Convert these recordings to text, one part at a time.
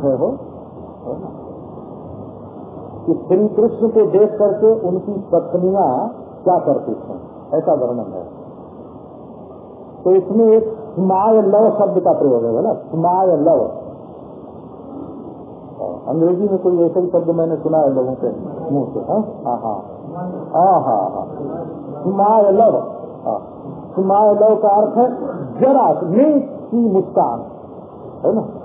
है हो कि श्री कृष्ण को देख करके उनकी पत्नियाँ क्या करती थी? ऐसा वर्णन है। तो इसमें एक स्माय लव शब्द का प्रयोग है, बोला? स्माय लव। अंग्रेज़ी में कोई ऐसा ही शब्द मैंने सुना है लोगों के मुँह से हाँ? हाँ हाँ। हाँ हाँ स्माय लव। स्माय लव का अर्थ है, जरा में की मुस्कान। है ना?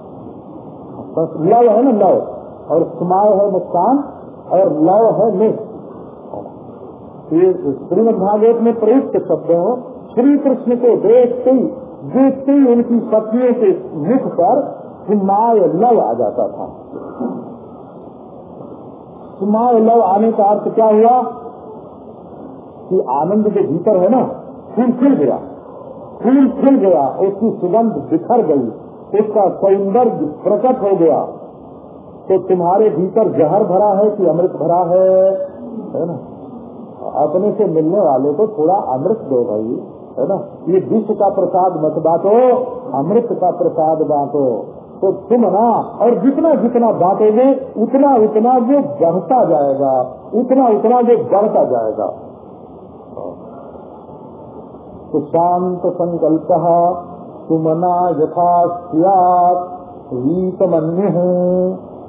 बस लव है ना लव। और स्माय है मुस्कान और लव है मिस। ये श्रीमद भागवत में प्रयुक्त शब्द हो श्री कृष्ण को देखते ही देखते ही उनकी पत्नियों के मुख पर सुमाय लव आ जाता था। सुमाय लव आने का अर्थ क्या हुआ? कि आनंद के भीतर है ना, फूल खिल गया। फूल खिल गया, उसकी सुगंध बिखर गई। उसका सौंदर्य प्रकट हो गया। तो तुम्हारे भीतर जहर भरा है कि अमृत भरा है? है ना? अपने से मिलने वाले को थोड़ा अमृत दो भाई, है ना? ये विश्व का प्रसाद मत बांटो, अमृत का प्रसाद बांटो। तो तुम ना, और जितना जितना बांटोगे, उतना उतना जो बढ़ता जाएगा, उतना उतना जो बढ़ता जाएगा। तो शांत संकल्प सुमना यथा मन्य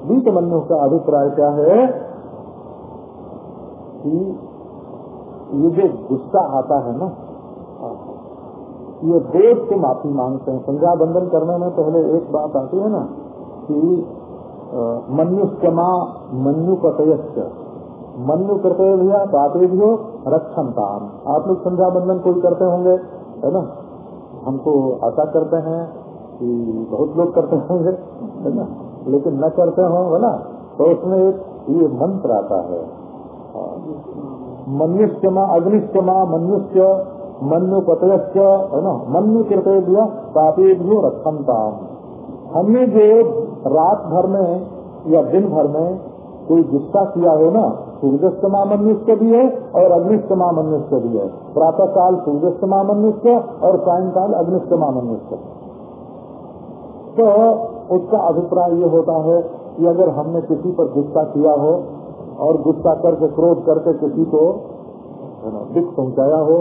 वीतमन्यु का अभिप्राय क्या है? कि ये जो गुस्सा आता है ना, ये देश से माफ़ी मांगते हैं। संध्या बंदन करने में पहले एक बात आती है ना, कि मन्युष्मा मन्यु कतयश्च मन्यु कृतय भैया बातें भी हो रक्षणताम आप लोग संध्या बंदन कोई करते होंगे, है ना? हम तो आशा करते हैं कि बहुत लोग करते होंगे, है ना? लेकिन न करते हो, है ना? तो उसमें एक ये मंत्र आता है। मनुष्यमा अग्निश्चमा मनुष्य मनु पतयश्च है ना? मनु कृपय दिया पापे भी रक्षणता हमने जो रात भर में या दिन भर में कोई गुस्सा किया हो ना सूर्यस्तमा मनुष्य भी है और अग्निष्टमा मनुष्य भी है। प्रातः काल सूर्यस्तमा मनुष्य और सायंकाल अग्निष्टमा मनुष्य तो उसका अभिप्राय ये होता है कि अगर हमने किसी पर गुस्सा किया हो और गुस्सा करके, क्रोध करके किसी को दुख पहुँचाया हो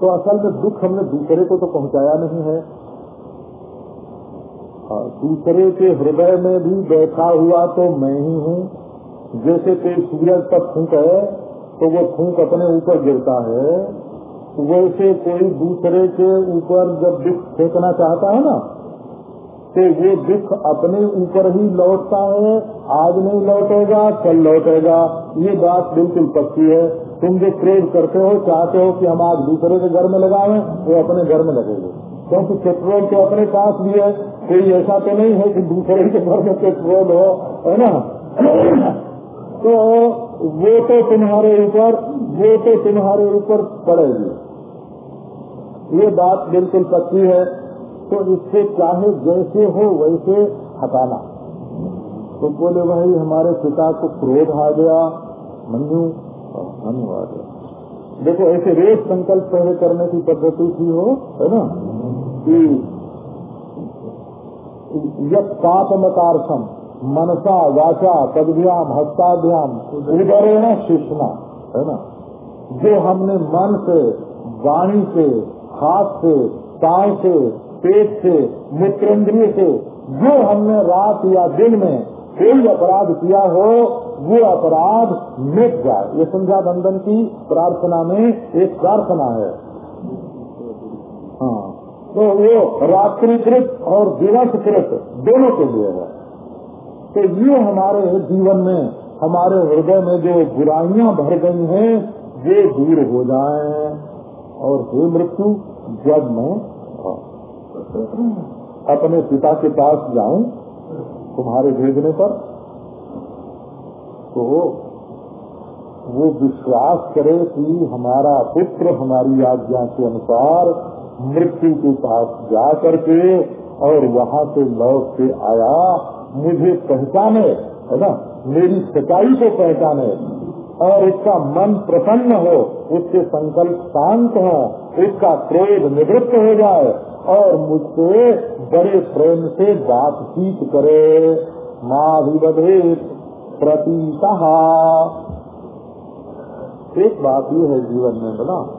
तो असल में दुख हमने दूसरे को तो पहुँचाया नहीं है। दूसरे के हृदय में भी बैठा हुआ तो मैं ही हूँ। जैसे कोई सूरज पर फूक है तो वो फूक अपने ऊपर गिरता है। वैसे कोई दूसरे के ऊपर जब दुख फेंकना चाहता है ना तो वो दुख अपने ऊपर ही लौटता है। आज नहीं लौटेगा, कल लौटेगा। ये बात बिल्कुल पक्की है। तुम जो क्रोध करते हो, चाहते हो कि हम आज दूसरे के घर में लगावे वो अपने घर में लगेंगे। क्योंकि पेट्रोल तो अपने पास भी है। कोई ऐसा तो नहीं है कि दूसरे के घर में पेट्रोल हो, है ना? तो वो तो तुम्हारे ऊपर, वो तो तुम्हारे ऊपर पड़ेगी। ये बात बिल्कुल पक्की है तो इससे चाहे जैसे हो वैसे हटाना। तो बोले, भाई, हमारे पिता को क्रोध आ गया। मनु मनु आ गया देखो, ऐसे रोज संकल्प पहले करने की पद्धति थी हो है ना? कि यद पाप मतार्थम। मनसा, वाचा पदभ्याम हस्ताभ्याम, उदरेण शिष्णा, है ना? जो हमने मन से, वाणी से, हाथ से, पाँव से, पेट से मित्रेंद्रिय से, जो हमने रात या दिन में कोई अपराध किया हो, वो अपराध मिट जाए। ये संध्या बंदन की प्रार्थना में एक प्रार्थना है। हाँ तो वो रात्रिकृत और दिवसकृत दोनों के लिए है। तो ये हमारे जीवन में, हमारे हृदय में जो बुराइयाँ भर गई हैं, ये दूर हो जाए। और हे मृत्यु, जब मैं अपने पिता के पास जाऊँ तुम्हारे भेजने पर तो वो विश्वास करे कि हमारा पुत्र हमारी आज्ञा के अनुसार मृत्यु के पास जा करके और वहाँ से लौट के आया। मुझे पहचाने, है ना? मेरी सच्चाई को पहचाने। और उसका मन प्रसन्न हो, उसके संकल्प शांत हो उसका क्रोध निवृत्त हो जाए, और मुझसे बड़े प्रेम से बातचीत करे। माँ माधिवधे प्रतीता। एक बात ये है जीवन में बना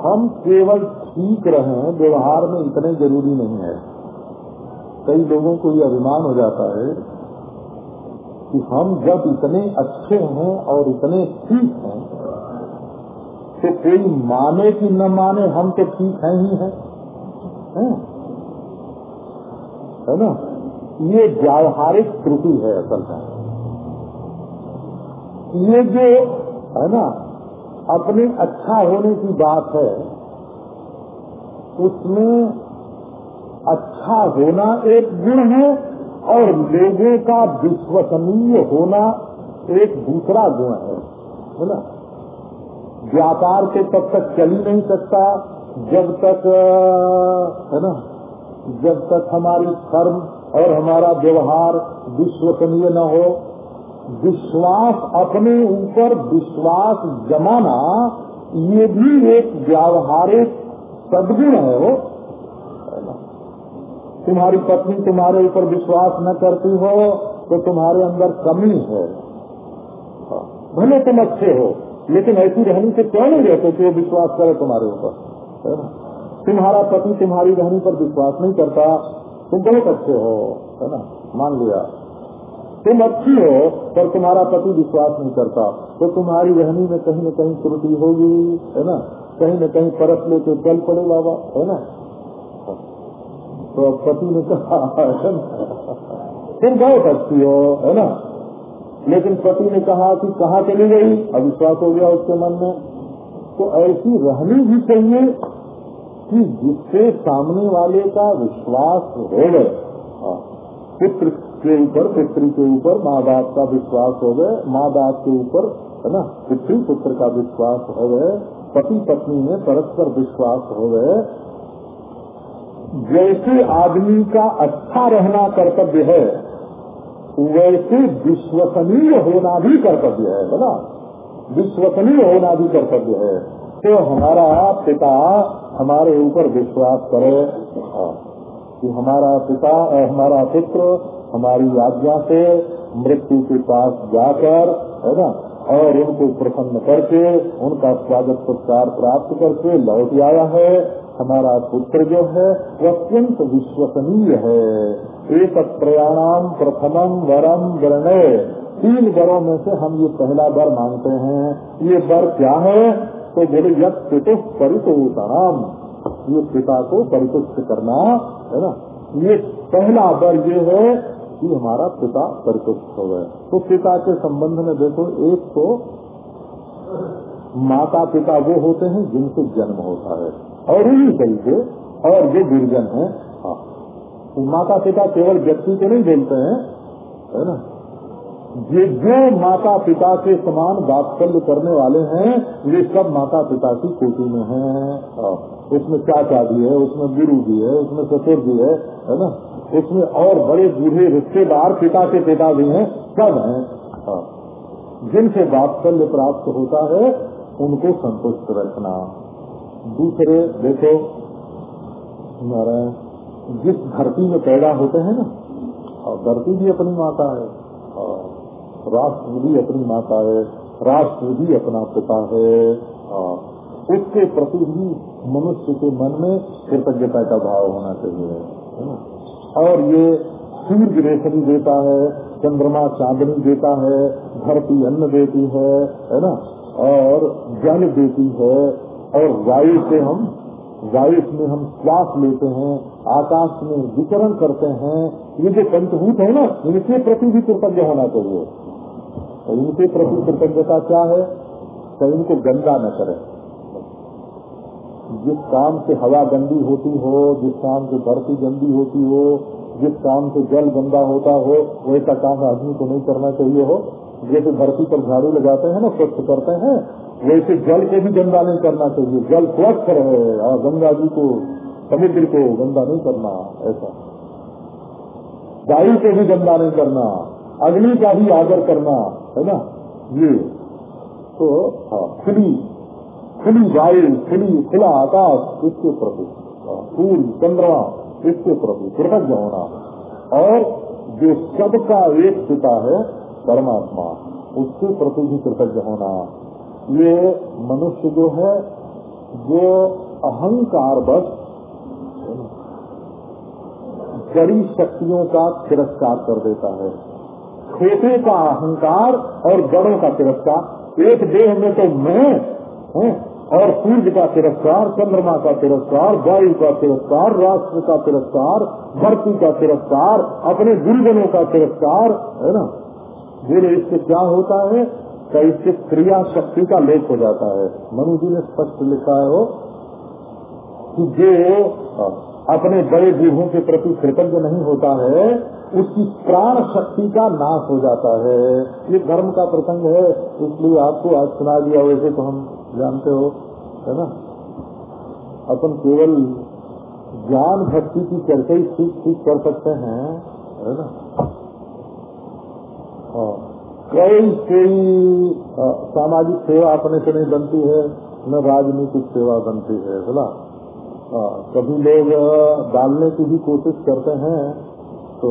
हम केवल ठीक रहें, व्यवहार में इतने ज़रूरी नहीं है। कई लोगों को ये अभिमान हो जाता है कि हम जब इतने अच्छे हैं और इतने ठीक हैं तो कोई माने कि न माने हम तो ठीक हैं ही हैं। है? है ना? ये व्यावहारिक त्रुटि है असल में। ये जो, है ना, अपने अच्छा होने की बात है, उसमें अच्छा होना एक गुण है और लोगों का विश्वसनीय होना एक दूसरा गुण है। है ना? व्यापार के तब तक चल ही नहीं सकता, जब तक है ना? जब तक हमारी कर्म और हमारा व्यवहार विश्वसनीय न हो। विश्वास अपने ऊपर विश्वास जमाना, ये भी एक व्यावहारिक सदगुण है वो। तुम्हारी पत्नी तुम्हारे ऊपर विश्वास न करती हो तो तुम्हारे अंदर कमी है। भले तुम अच्छे हो, लेकिन ऐसी रहनी से क्यों नहीं रहते कि वो विश्वास करे तुम्हारे ऊपर? तुम्हारा पति तुम्हारी रहनी पर विश्वास नहीं करता, तुम बहुत अच्छे हो, है ना? मान लिया। तुम अच्छी हो, पर तुम्हारा पति विश्वास नहीं करता तो तुम्हारी रहनी में कहीं न कहीं त्रुटि होगी, है ना? कहीं न कहीं परस लेके चल पड़े बाबा, है ना? तो अब पति ने कहा तुम बहुत अच्छी हो, है ना? लेकिन पति ने कहा कि कहाँ चली गई? अविश्वास हो गया उसके मन में। तो ऐसी रहनी भी चाहिए कि जिससे सामने वाले का विश्वास हो गए। पुत्र के ऊपर, पितृ के ऊपर माँ बाप का विश्वास हो गए। माँ बाप के ऊपर, है ना? पितृ पुत्र का विश्वास हो गए। पति पत्नी में परस्पर विश्वास हो गए। जैसे आदमी का अच्छा रहना कर्तव्य है, वैसे विश्वसनीय होना भी कर्तव्य है बोला विश्वसनीय होना भी कर्तव्य है। तो हमारा पिता हमारे ऊपर विश्वास करे कि हमारा पिता हमारा पुत्र हमारी आज्ञा से मृत्यु के पास जाकर, है ना, और उनको प्रसन्न करके, उनका स्वागत सत्कार प्राप्त करके लौट आया है। हमारा पुत्र जो है वो अत्यंत विश्वसनीय है। एक प्रयाणाम प्रथमम वरम वर्णे तीन वरों में से हम ये पहला वर मांगते हैं। ये वर क्या है? तो बोले यद पितु परितोषणाम ये पिता को परितुष्ट करना, है ना? ये पहला वर ये है कि हमारा पिता परितुष्ट हो गए तो पिता के संबंध में देखो, एक तो माता पिता वो होते हैं जिनसे जन्म होता है। और इन्हीं तरीके और जो गिरजन है हाँ। तो माता पिता केवल व्यक्ति को नहीं बोलते हैं, है ना? ये जो माता पिता के समान वात्सल्य करने वाले हैं, ये सब माता पिता की कोटि में हैं उसमें चाचा भी है, उसमें गुरु भी है, उसमें ससुर भी है है ना? उसमें और बड़े बूढ़े रिश्तेदार पिता के पिता भी हैं, सब हैं। जिनसे वात्सल्य प्राप्त होता है, उनको संतुष्ट रखना। दूसरे देखो नारायण जिस धरती में पैदा होते हैं ना, और धरती भी अपनी माता है, और राष्ट्र भी अपनी माता है, राष्ट्र भी अपना पिता है, और उसके प्रति भी मनुष्य के मन में कृतज्ञता का भाव होना चाहिए, है ना? और ये सूर्य रेशनी देता है, चंद्रमा चांदनी देता है, धरती अन्न देती है है ना? और जल देती है और वायु से हम, वायु में हम श्वास लेते हैं, आकाश में विचरण करते हैं। ये जो पंचभूत है ना इनके प्रति भी कृतज्ञ होना चाहिए। तो इनके प्रति कृतज्ञता क्या है? तो इनको गंदा न करें। जिस काम से हवा गंदी होती हो, जिस काम से धरती गंदी होती हो, जिस काम से जल गंदा होता हो, वैसा काम आदमी को नहीं करना चाहिए हो। जैसे धरती पर झाड़ू लगाते हैं ना, स्वच्छ करते हैं। वैसे जल को भी गंदा नहीं करना चाहिए। जल स्वच्छ रहे, और गंगा जी को, समुद्र को गंदा नहीं करना, ऐसा। वायु को भी गंदा नहीं करना, अग्नि का भी आदर करना, है ना? ये। तो हाँ खुली खुली वायु, खुली, खुला आकाश, इसके प्रति फूल चंद्रमा, इसके प्रति कृतज्ञ होना। और जो सबका एक पिता है, परमात्मा, उसके प्रति भी कृतज्ञ होना। ये मनुष्य जो है वो अहंकार बस बड़ी शक्तियों का तिरस्कार कर देता है। छोटे का अहंकार और बड़ों का तिरस्कार। एक देह में तो मैं है, और सूर्य का तिरस्कार चंद्रमा का तिरस्कार वायु का तिरस्कार राष्ट्र का तिरस्कार धरती का तिरस्कार अपने गुरुजनों का तिरस्कार है ना? बोले इससे क्या होता है? का इससे क्रिया शक्ति का लोप हो जाता है। मनु जी ने स्पष्ट लिखा है वो, कि जो अपने बड़े बूढ़ों के प्रति कृतज्ञ नहीं होता है, उसकी प्राण शक्ति का नाश हो जाता है। ये धर्म का प्रसंग है, इसलिए आपको आज सुना दिया, वैसे तो हम जानते हो, है ना? अपन केवल ज्ञान भक्ति की चर्चा ही ठीक ठीक कर सकते हैं, है ना? कई कई सामाजिक सेवा अपने से नहीं बनती है, न राजनीतिक सेवा बनती है बोला कभी लोग डालने की भी कोशिश करते हैं तो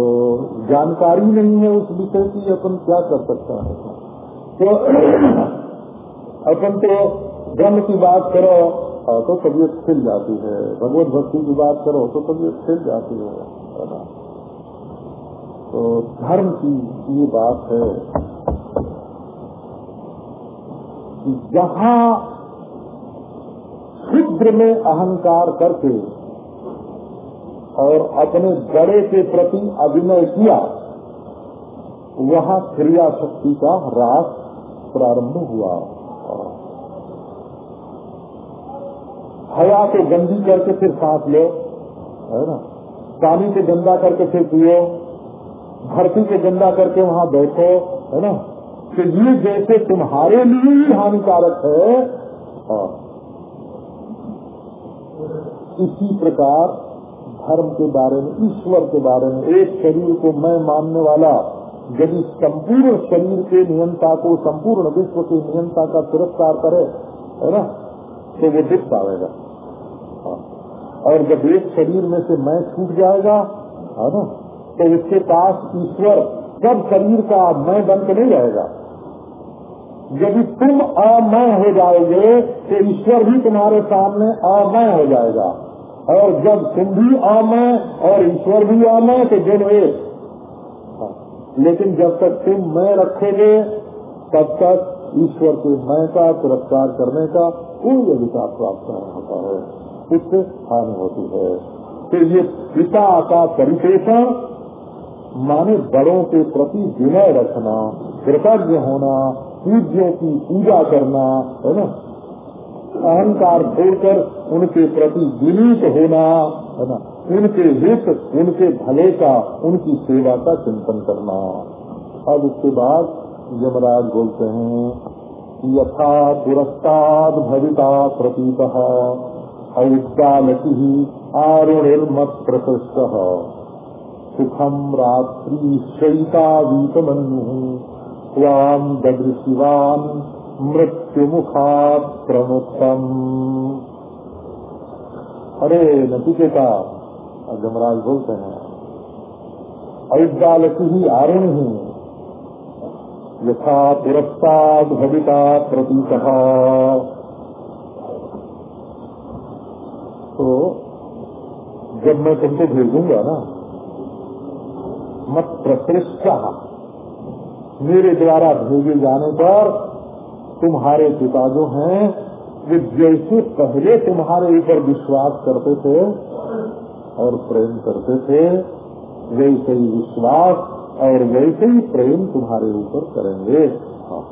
जानकारी नहीं है उस विषय की, अपन क्या कर सकता है? तो अपन तो धर्म की बात करो तो तबीयत खिल जाती है। भगवत भक्ति की बात करो तो तबीयत खिल जाती है तो धर्म की ये बात है। जहाँ शीघ्र में अहंकार करके और अपने बड़े के प्रति अभिनय किया, वहाँ क्रिया शक्ति का रास प्रारंभ हुआ। हया को गंदी करके फिर सांस लो, है ना? पानी को गंदा करके फिर पियो, धरती से गंदा करके वहाँ बैठो, है ना? कि ये जैसे तुम्हारे लिए ही हानिकारक है। इसी प्रकार धर्म के बारे में, ईश्वर के बारे में, एक शरीर को मैं मानने वाला, यदि संपूर्ण शरीर के नियंता को, संपूर्ण विश्व के नियंता का तिरस्कार करे, है ना तो वो दुख पाएगा। और जब एक शरीर में से मैं छूट जाएगा, है ना तो इसके पास ईश्वर सब शरीर का मैं बन के नहीं रहेगा यदि तुम अमय हो जाओगे तो ईश्वर भी तुम्हारे सामने अमय हो जाएगा। और जब तुम भी अमय और ईश्वर भी अमय तो दिन एक। लेकिन जब तक तुम मैं रखोगे, तब तक ईश्वर के मैं का तिरस्कार करने का कोई अधिकार प्राप्त नहीं होता है। इससे हानि होती है। फिर ये पिता का परिपेषण माने बड़ों के प्रति विनय रखना, कृतज्ञ होना, पूज्यों की पूजा करना, है ना? अहंकार छोड़कर उनके प्रति विनीत होना, है ना? उनके हित, उनके भले का, उनकी सेवा का चिंतन करना। अब उसके बाद यमराज बोलते हैं यथा पुरस्ताद भविता प्रतीत औदालती आरुणिर्मत प्रकृष्ट सुखम रात्रि शयिता वीतमनु स्वाम ददृशिवान मृत्यु मुखा प्रमुखम अरे, नचिकेता जमराज बोलते हैं। अयुद्धालकी ही आरुण ही। यथा पुरस्ताद भविता प्रतीत। तो जब मैं तुमको भेजूँगा ना मत प्रकृष्ट मेरे द्वारा भेजे जाने पर तुम्हारे पिता जो हैं, वे जैसे पहले तुम्हारे ऊपर विश्वास करते थे और प्रेम करते थे, वैसे ही विश्वास और वैसे ही प्रेम तुम्हारे ऊपर करेंगे। हाँ।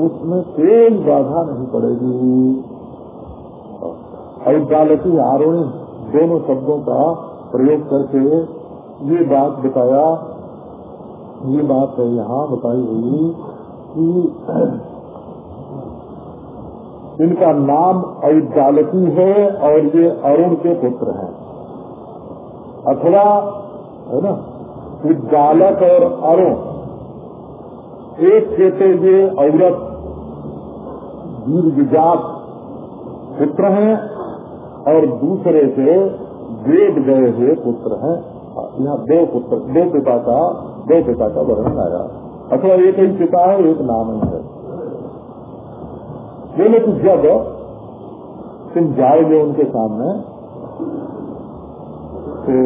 उसमें कोई बाधा नहीं पड़ेगी। औदालती आरोणी दोनों शब्दों का प्रयोग करके ये बात बताया, ये बात है यहाँ बताई हुई कि इनका नाम ऐदालकी है और ये अरुण के पुत्र हैं। अथवा, है ना उद्दालक और अरुण, एक कहते ये औरत वीर विजात पुत्र हैं और दूसरे से वेद गए हुए पुत्र हैं। यहाँ दो पुत्र दो पिता का दो पिता का वर्णन आया अथवा एक ही पिता है, एक नाम ही। है बोले तो जब तुम जाओगे उनके सामने तो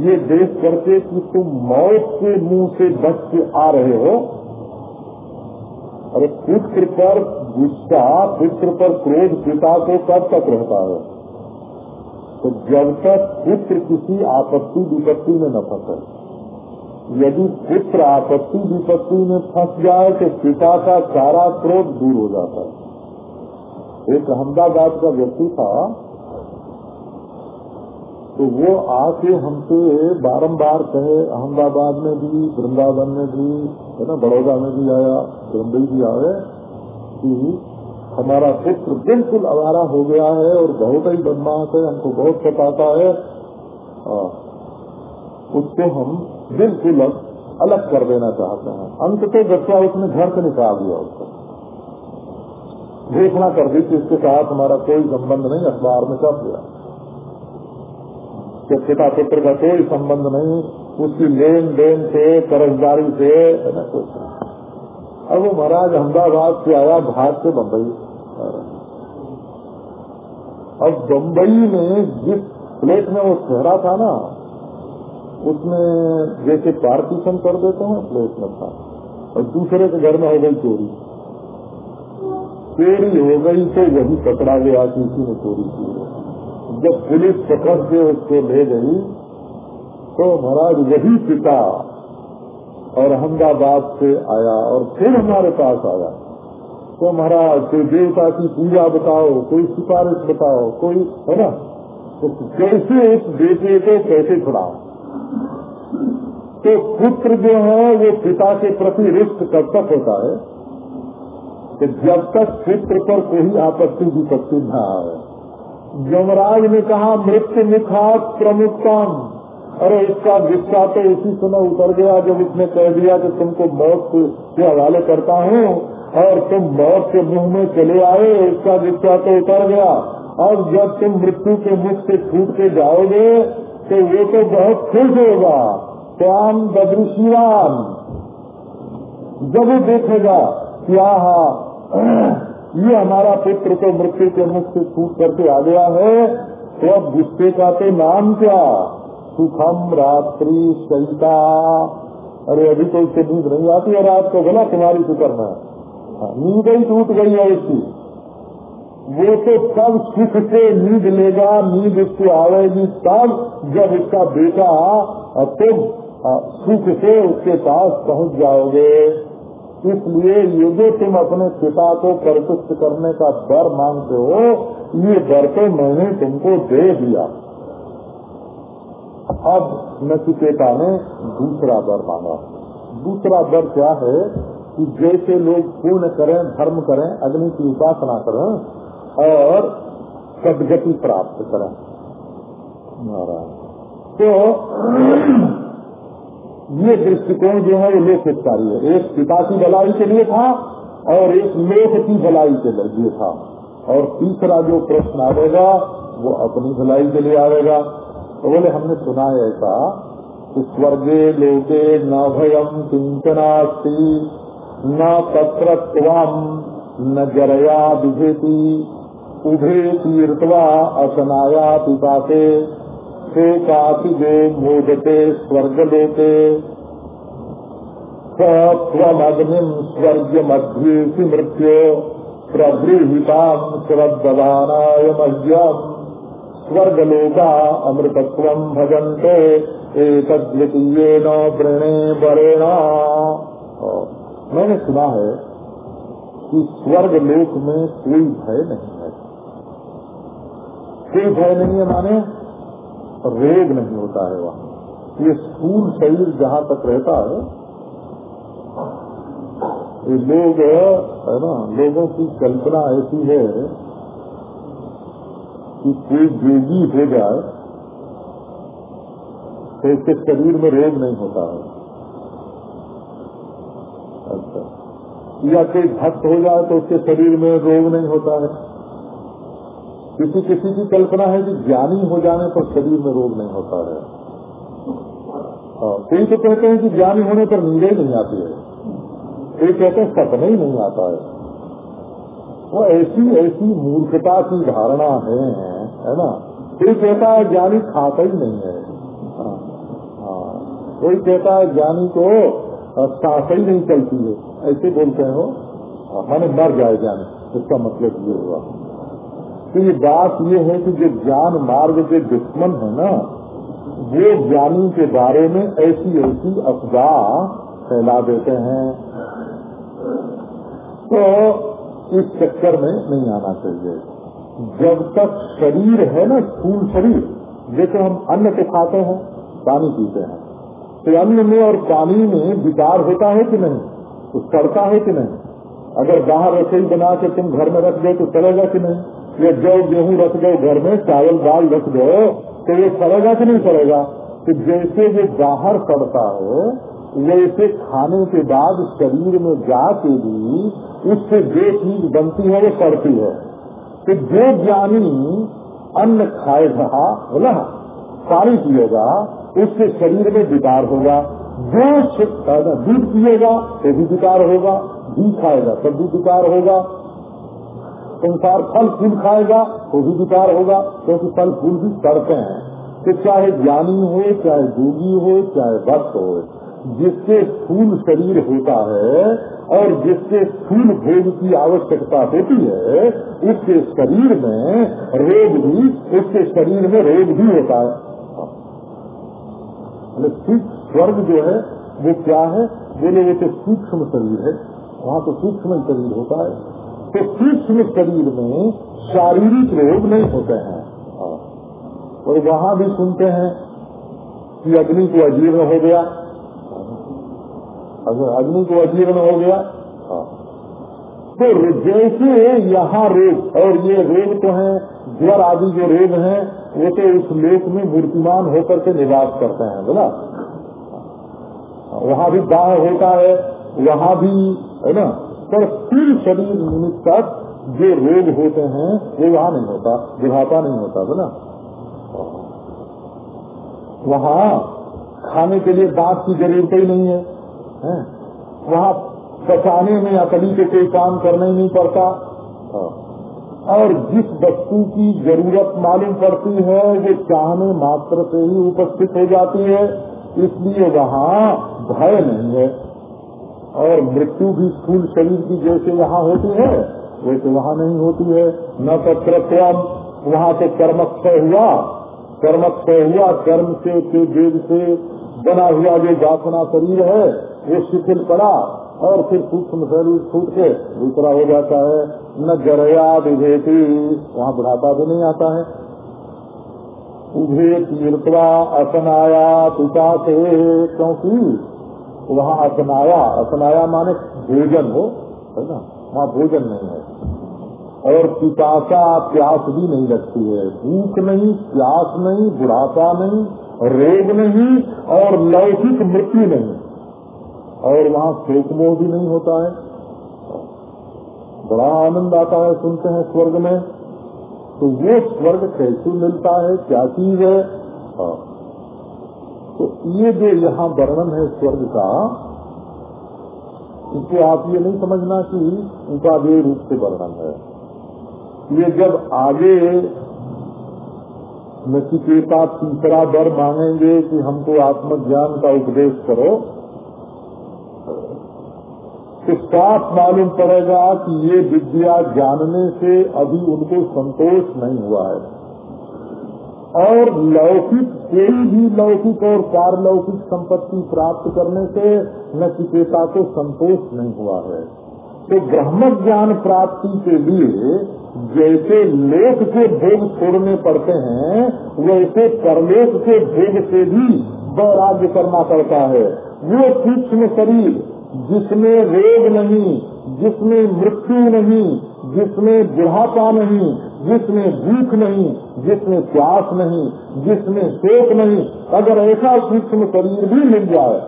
ये देख करके कि तुम मौत के मुँह से बच के आ रहे हो। अरे पुत्र पर गुस्सा, पुत्र पर क्रोध पिता को कब तक रहता है? तो जब तक पुत्र किसी आपत्ति विपत्ति में न फंसे। यदि पुत्र आपत्ति विपत्ति में फंस जाए तो पिता का सारा क्रोध दूर हो जाता है। एक अहमदाबाद का व्यक्ति था तो वो आके हमसे बारंबार कहे, अहमदाबाद में भी, वृंदावन में भी, है ना, बड़ौदा में भी आया, मुंबई भी आए, कि हमारा पुत्र बिल्कुल अवारा हो गया है और बहुत ही बदमाश है, हमको बहुत सताता है। उसको हम बिल्कुल अलग कर देना चाहते हैं। अंत तो बच्चा उसने घर से निकाल दिया उसको। घोषणा कर दी कि इसके साथ हमारा कोई संबंध नहीं, अखबार में छप गया। कि पिता पुत्र का कोई संबंध नहीं, उसकी लेन देन से, कर्जदारी से, है ना कुछ। अब वो महाराज अहमदाबाद से आया, भाग से बम्बई अब बम्बई में जिस प्लेट में वो ठहरा था ना, उसमें जैसे पार्टीशन कर देते हैं प्लेट में था। और दूसरे के घर में हो गई चोरी। चोरी हो गई तो वही पकड़ा गया कि इसी ने चोरी की। जब पुलिस पकड़ के उसको ले गई तो महाराज वही पिता और अहमदाबाद से आया और फिर हमारे पास आया। तो महाराज, कोई देवता की पूजा बताओ, कोई सिफारिश बताओ, कोई, है ना? तो कैसे उस बेटे को कैसे छुड़ाओ। तो पुत्र जो है, वो पिता के प्रति रिष्ट कब तक होता है कि जब तक पुत्र पर कोई आपत्ति विपत्ति न आए। यमराज ने कहा, मृत्यु मुखात प्रमुखतम। अरे, इसका गुस्सा तो इसी समय उतर गया, जब इसने कह दिया कि तुमको मौत के हवाले करता हूँ। और तुम मौत के मुँह में चले आए, इसका गुस्सा तो उतर गया। और जब तुम मृत्यु के मुख से छूट के जाओगे तो वो तो बहुत खुश होगा। श्याम बद्रुशियाम जब देखेगा क्या ये हमारा पुत्र तो मृत्यु के मुख से छूट करके आ गया है तो अब गुस्से का तो नाम क्या? सुखम रात्रि सहिता। अरे, अभी तो इससे नींद नहीं आती है, रात को बोला तुम्हारी फ़िक्र में नींद ही टूट गई है उसकी। वो तो तब सुख से नींद लेगा, नींद उसको आवेगी तब जब उसका बेटा तुम सुख से उसके पास पहुँच जाओगे। इसलिए ये जो तुम अपने पिता को कर्तुष्ट करने का डर मांगते हो, ये डर तो मैंने तुमको दे दिया। अब नचिकेता ने दूसरा डर मांगा दूसरा डर क्या है? कि जैसे लोग पूर्ण करें, धर्म करें, अग्नि की उपासना करें और सदगति प्राप्त करें। तो ये दृष्टिकोण जो है वो लोक हितकारी है। एक पिता की भलाई के लिए था और एक लोक की भलाई के लिए था। और तीसरा जो प्रश्न आवेगा वो अपनी भलाई के लिए आवेगा तो बोले, हमने सुना है ऐसा कि स्वर्गे लोके न भयम चिंतनास्ती न पत्रत्वम न जरया विभेति, उभे तीर्थवा असनाया पिता से शोकातिगो मोदते स्वर्गलोके स्वमग्निम स्वर्ग मध्य मृत्यो प्रगृहिताम श्रद्धानाय मह्यम। स्वर्गलोका अमृतत्व भजन्ते एक द्वितीय वृणे वरेण। मैंने सुना है कि स्वर्ग लोक में कोई भय नहीं है। कोई भय नहीं है माने रोग नहीं होता है वहाँ। ये स्थूल शरीर जहाँ तक रहता है, ये लोग, है ना, लोगों की कल्पना ऐसी है कि कोई जोगी हो जाए तो उसके शरीर में रोग नहीं होता है। अच्छा। या कोई भक्त हो जाए तो उसके शरीर में रोग नहीं होता है। किसी किसी की कल्पना है कि ज्ञानी हो जाने पर शरीर में रोग नहीं होता है। कई तो कहते हैं कि ज्ञानी होने पर नींद ही नहीं आती है। कई कहते हैं सपना ही नहीं आता है। वो ऐसी ऐसी मूर्खता की धारणा है है ना? कोई कहता है ज्ञानी खाता ही नहीं है। हाँ, हाँ। कोई कहता है ज्ञानी को सांस ही नहीं चलती है। ऐसे बोलते हैं मैंने मर जाए जाने इसका मतलब ये हुआ। तो ये बात ये है कि जो ज्ञान मार्ग के दुश्मन है ना, वो ज्ञानी के बारे में ऐसी ऐसी अफवाह फैला देते हैं। तो इस चक्कर में नहीं आना चाहिए। जब तक शरीर है ना, स्थूल शरीर जैसे हम अन्न को खाते हैं, पानी पीते हैं। अन्न में और पानी में विकार होता है कि नहीं? तो सड़ता है कि नहीं? अगर बाहर रसोई बना के तुम घर में रख दो तो चलेगा कि नहीं? ये जौ गेहूँ रख दो घर में, चावल, दाल रख दो तो ये सड़ेगा कि नहीं सड़ेगा तो जैसे वो बाहर पड़ता है, वैसे खाने के बाद शरीर में जाके भी उससे जो चीज़ बनती है, वो सड़ती है। तो जो ज्ञानी अन्न खाएगा, बोला, पानी पिएगा उससे शरीर में विकार होगा जो दूध पिएगा तो भी विकार होगा घी खाएगा, तब भी विकार होगा। संसार फल फूल खाएगा तो भी विकार होगा, क्योंकि फल फूल भी सड़ते हैं। तो चाहे ज्ञानी हो, चाहे जोगी हो, चाहे भक्त हो, जिससे फूल शरीर होता है और जिससे फूल भोग की आवश्यकता होती है, उसके शरीर में रोग भी, उसके शरीर में रोग भी होता है। स्वर्ग जो है, वो क्या है? बोले वो तो सूक्ष्म शरीर है। वहाँ तो सूक्ष्म शरीर होता है। तो सूक्ष्म शरीर में शारीरिक रोग नहीं होते हैं। और वहाँ भी सुनते हैं कि अग्नि को अजीर्ण हो गया। अगर अग्नि को अजीर्ण हो गया तो जैसे यहाँ रोग, और ये रोग तो है ज्वर आदि जो रोग हैं वो तो उस लोक में मूर्तिमान होकर के निवास करते हैं बोला वहाँ भी दाह होता है वहाँ भी है ना? पर फिर शरीर निमित्त तक जो रोग होते हैं वो वहाँ नहीं होता बुढ़ापा नहीं होता बोला वहाँ खाने के लिए दांत की ज़रूरत ही नहीं है, है? वहाँ पचाने में या अकली के कोई काम करना ही नहीं पड़ता। और जिस वस्तु की ज़रूरत मालूम पड़ती है, वो चाहने मात्र से ही उपस्थित हो जाती है। इसलिए वहाँ भय नहीं है। और मृत्यु भी स्थूल शरीर की जैसे यहाँ होती है, वैसे वहाँ नहीं होती है। न तो तत्रम वहाँ तो कर्मक्षय हुआ। कर्मक्षय हुआ, कर्म से, के वेग से बना हुआ जो वासना शरीर है, वो शिथिल पड़ा। और फिर सूक्ष्म शरीर छूट के दूसरा हो जाता है। न जरया विभेती। वहाँ बुढ़ापा भी नहीं आता है। उभे तीर्थवा असनाया पिता से क्योंकि वहाँ असनाया असनाया माने भोजन हो, है ना? वहाँ भोजन नहीं है। और पिताशा प्यास भी नहीं लगती है। भूख नहीं, प्यास नहीं, बुढ़ापा नहीं, रोग नहीं और लौकिक मृत्यु नहीं। और वहाँ शोक मोह भी नहीं होता है। बड़ा आनंद आता है सुनते हैं स्वर्ग में। तो वो स्वर्ग कैसे मिलता है, क्या चीज़ है? हाँ। तो ये जो यहाँ वर्णन है स्वर्ग का, इसको आप ये नहीं समझना कि उनका वे रूप से वर्णन है। ये जब आगे नचिकेता तीसरा दर मांगेंगे कि हमको आत्मज्ञान का उपदेश करो तो साफ़ मालूम पड़ेगा कि ये विद्या जानने से अभी उनको संतोष नहीं हुआ है। और लौकिक, कोई भी लौकिक और पारलौकिक संपत्ति प्राप्त करने से न नचिकेता को संतोष नहीं हुआ है। तो ब्रह्म ज्ञान प्राप्ति के लिए जैसे लोक के भोग छोड़ने पड़ते हैं, वैसे परलोक के भोग से भी वैराग्य करना पड़ता है। वो सूक्ष्म शरीर जिसमें रोग नहीं, जिसमें मृत्यु नहीं, जिसमें बुढ़ापा नहीं, जिसमें भूख नहीं, जिसमें प्यास नहीं, जिसमें शोक नहीं, अगर ऐसा सूक्ष्म शरीर भी मिल जाए,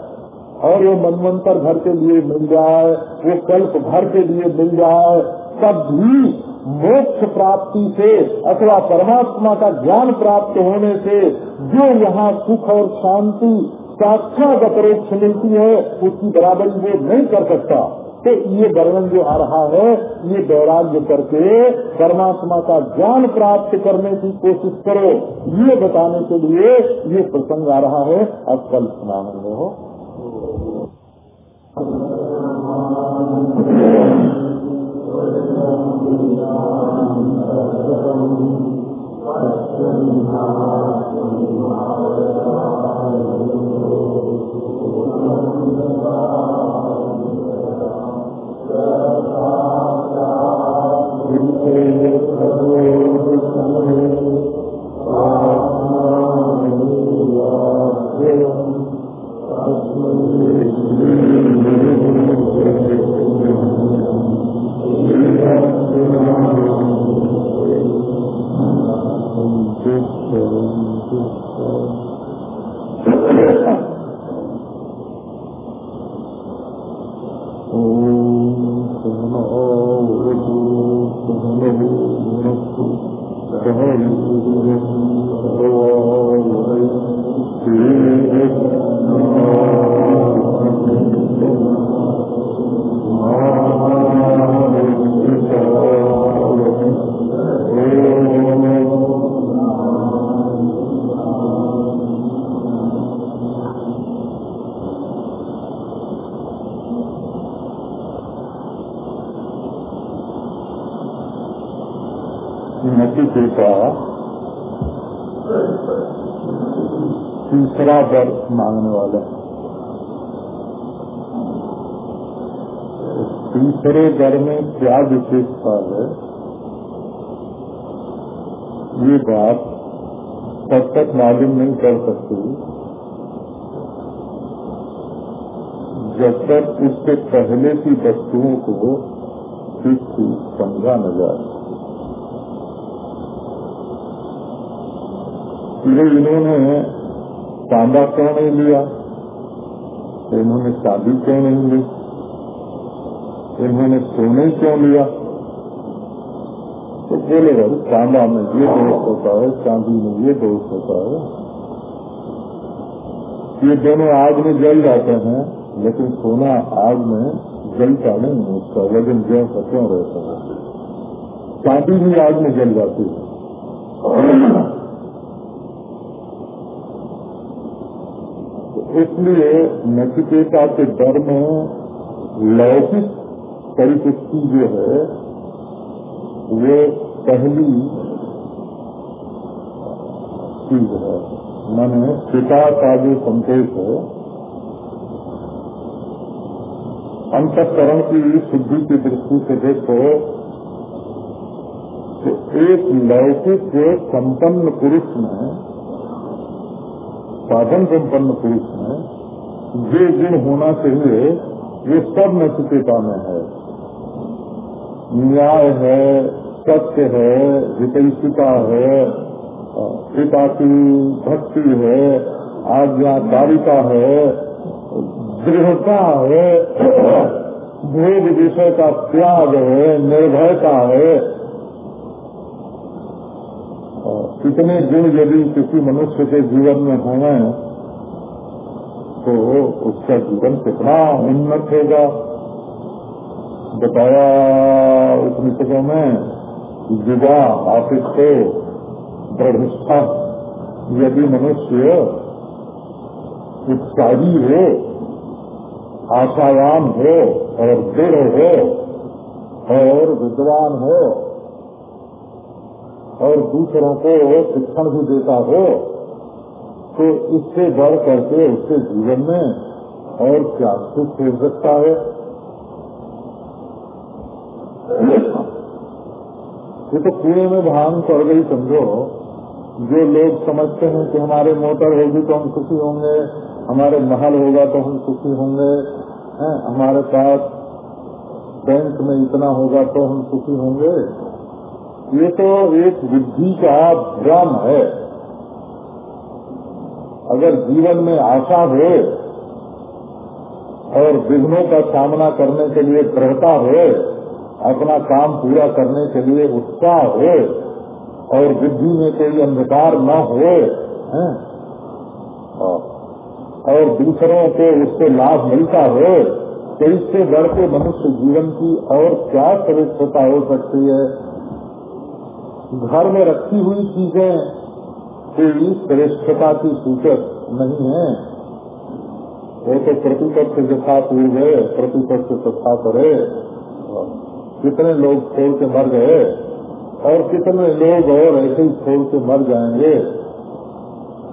और वो मनवंतर भर के लिए मिल जाए, वो कल्प भर के लिए मिल जाए, तब भी मोक्ष प्राप्ति से अथवा परमात्मा का ज्ञान प्राप्त होने से जो यहाँ सुख और शांति साक्षात अपरोक्ष मिलती है, उसकी बराबरी वो नहीं कर सकता। तो ये वर्णन जो आ रहा है, ये वैराग्य करके परमात्मा का ज्ञान प्राप्त करने की कोशिश करो। ये बताने के लिए ये प्रसंग आ रहा है। अब कल सुना हो मांगने दर में क्या विशेषता है। ये बात तब तक मालूम नहीं कर सकती जब तक उससे पहले की वस्तुओं को ठीक ठीक समझा न जाए। इन्होंने चांदा क्यों नहीं लिया? इन्होंने शादी क्यों नहीं ली? इन्होंने सोने क्यों लिया? तो बोले भाई चांदा में ये दोष होता है, चांदी में ये दोष होता है। ये दोनों आग में जल जाते हैं, लेकिन सोना आग में जलता नहीं उसका वज़न ज्यो का क्यों रहता है। चांदी भी आग में जल जाती है। इसलिए नचिकेता के डर में लौकिक परिपुष्टि जो है, वो पहली चीज़ है। मैंने पिता का जो संकेत है, अंतकरण की शुद्धि की दृष्टि से देखो तो एक लौकिक संपन्न पुरुष में, साधन संपन्न पुरुष में जो गुण होना चाहिए वो सब नचिकेता में है। न्याय है, सत्य है विकल्पिता है पिता की भक्ति है, आज्ञाकारिता है, दृढ़ता है भेद विषय का त्याग है, निर्भयता है। इतने गुण यदि किसी मनुष्य के जीवन में होंगे तो उसका जीवन कितना उन्नत होगा। बताया उपनिषदों में युवा आतिथ्य दृढ़ यदि मनुष्य उत्साही हो, आशावान हो, और दृढ़ हो, और विद्वान हो, और दूसरों को शिक्षण भी देता हो तो इससे बढ़ करके उसके जीवन में और क्या सुख हो सकता है? ये तो कुएँ में भाँग पड़ गई, समझो। जो लोग समझते हैं कि हमारे मोटर होगी तो हम खुशी होंगे, हमारे महल होगा तो हम खुशी होंगे, हैं, हमारे पास बैंक में इतना होगा तो हम सुखी होंगे। ये तो एक बुद्धि का भ्रम है। अगर जीवन में आशा हो और विघ्नों का सामना करने के लिए दृढ़ता हो अपना काम पूरा करने के लिए उत्साह हो और बुद्धि में कोई अंधकार न हो और दूसरों को उससे लाभ मिलता हो तो इससे बढ़ के मनुष्य जीवन की और क्या श्रेष्ठता हो सकती है? घर में रखी हुई चीज़ें कोई श्रेष्ठता की सूचक नहीं है। वो तो प्रतिपक्ष जथा पूर्व है, प्रतिपक्ष तथा करे। कितने लोग छोड़ के मर गए और कितने लोग और ऐसे ही छोड़ के मर जाएँगे।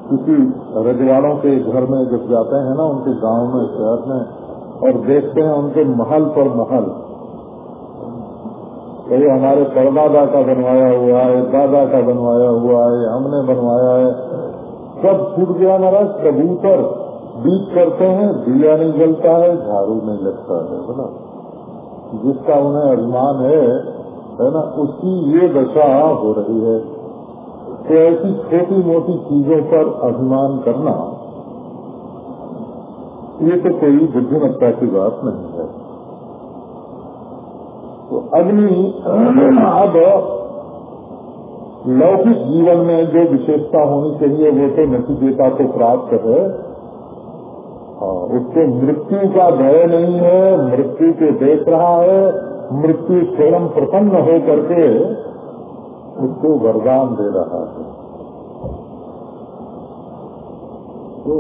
किसी रजवाड़ों के घर में जब जाते हैं ना, उनके गाँव में, शहर में, और देखते हैं उनके महल पर महल। ये हमारे परदादा का बनवाया हुआ है, दादा का बनवाया हुआ है, हमने बनवाया है। सब छूट गया महाराज, कबूतर। बीच करते हैं दिया नहीं जलता है, झाड़ू नहीं लगता है बोला जिसका उन्हें अभिमान है है ना, उसकी ये दशा हो रही है तो ऐसी छोटी मोटी चीज़ों पर अभिमान करना, ये तो कोई बुद्धिमत्ता की बात नहीं है। तो अग्नि, अब लौकिक जीवन में जो विशेषता होनी चाहिए, वो तो नचिकेता को प्राप्त है। उसको मृत्यु का भय नहीं है, मृत्यु के देख रहा है, मृत्यु स्वयं प्रसन्न हो करके उसको वरदान दे रहा है। तो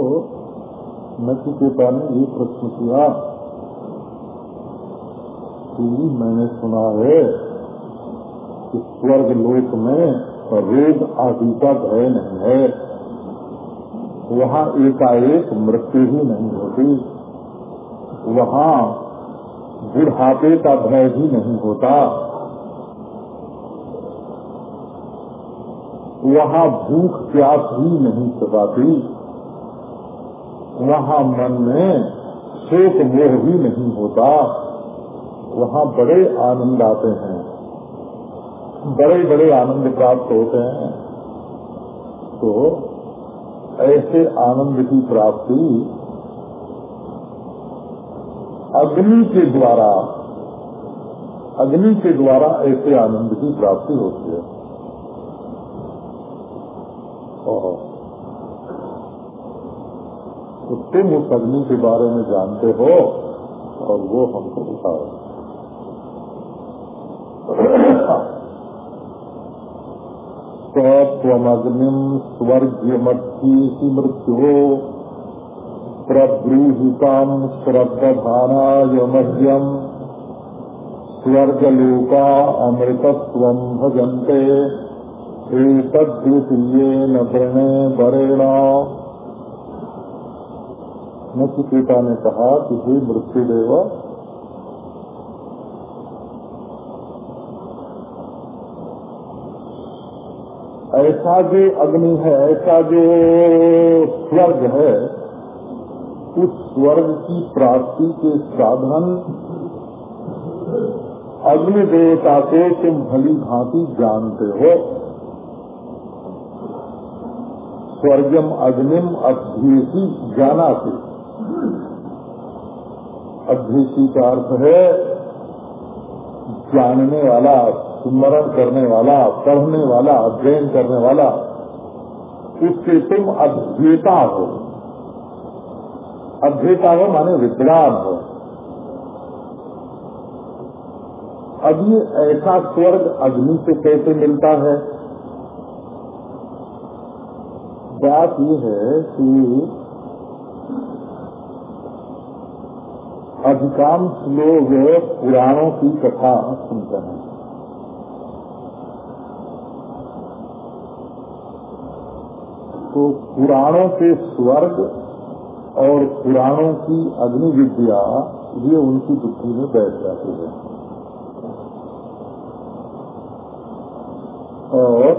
नचिकेता ने ये प्रश्न किया मैंने सुना है कि स्वर्ग लोक में रोग आदि का भय नहीं है। वहाँ एकाएक मृत्यु ही नहीं होती। वहाँ बुढ़ापे का भय भी नहीं होता। वहाँ भूख प्यास भी नहीं सताती वहाँ मन में शोक मोह भी नहीं होता। वहाँ बड़े आनंद आते हैं। बड़े बड़े आनंद प्राप्त होते हैं। तो ऐसे आनंद की प्राप्ति अग्नि के द्वारा, अग्नि के द्वारा ऐसे आनंद की प्राप्ति होती है। तो तुम उस अग्नि के बारे में जानते हो और वो हमको बताओ। त्वमग्निम स्वर्गमध्य मृत्यो प्रब्रूहिताम श्रद्धानाय मह्यम स्वर्गलोका अमृतत्व भजन्ते तद्वितीय वृणे वरेण। नचिकेता ने कहा कि हे मृत्युदेव ऐसा जो अग्नि है, ऐसा जो स्वर्ग है, उस स्वर्ग की प्राप्ति के साधन अग्नि देवता को तुम भली भांति जानते हो। स्वर्गम अग्निम अध्येसी जाना से अध्येसी का अर्थ है, जानने वाला स्मरण करने वाला, पढ़ने वाला, अध्ययन करने वाला, उससे तुम अध्येता हो। अध्येता हो माने विद्वान हो। अब ये ऐसा स्वर्ग अग्नि से कैसे मिलता है? बात ये है कि अधिकांश लोग पुराणों की कथा सुनते हैं। तो पुराणों के स्वर्ग और पुराणों की अग्नि विद्या ये उनकी बुद्धि में बैठ जाती है। और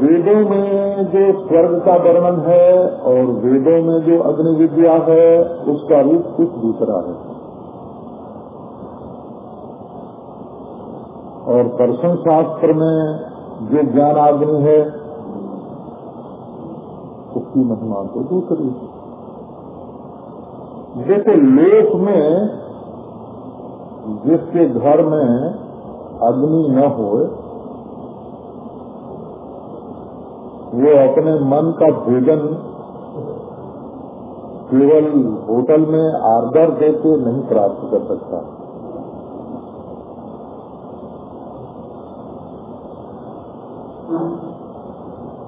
वेदों में जो स्वर्ग का वर्णन है और वेदों में जो अग्नि विद्या है, उसका रूप कुछ दूसरा है। और दर्शन शास्त्र में जो ज्ञान आग्नि है, उसकी महिमा तो दूसरी जैसे लोक में, जिसके घर में अग्नि न हो वो अपने मन का भोजन केवल होटल में आर्डर देके नहीं प्राप्त कर सकता।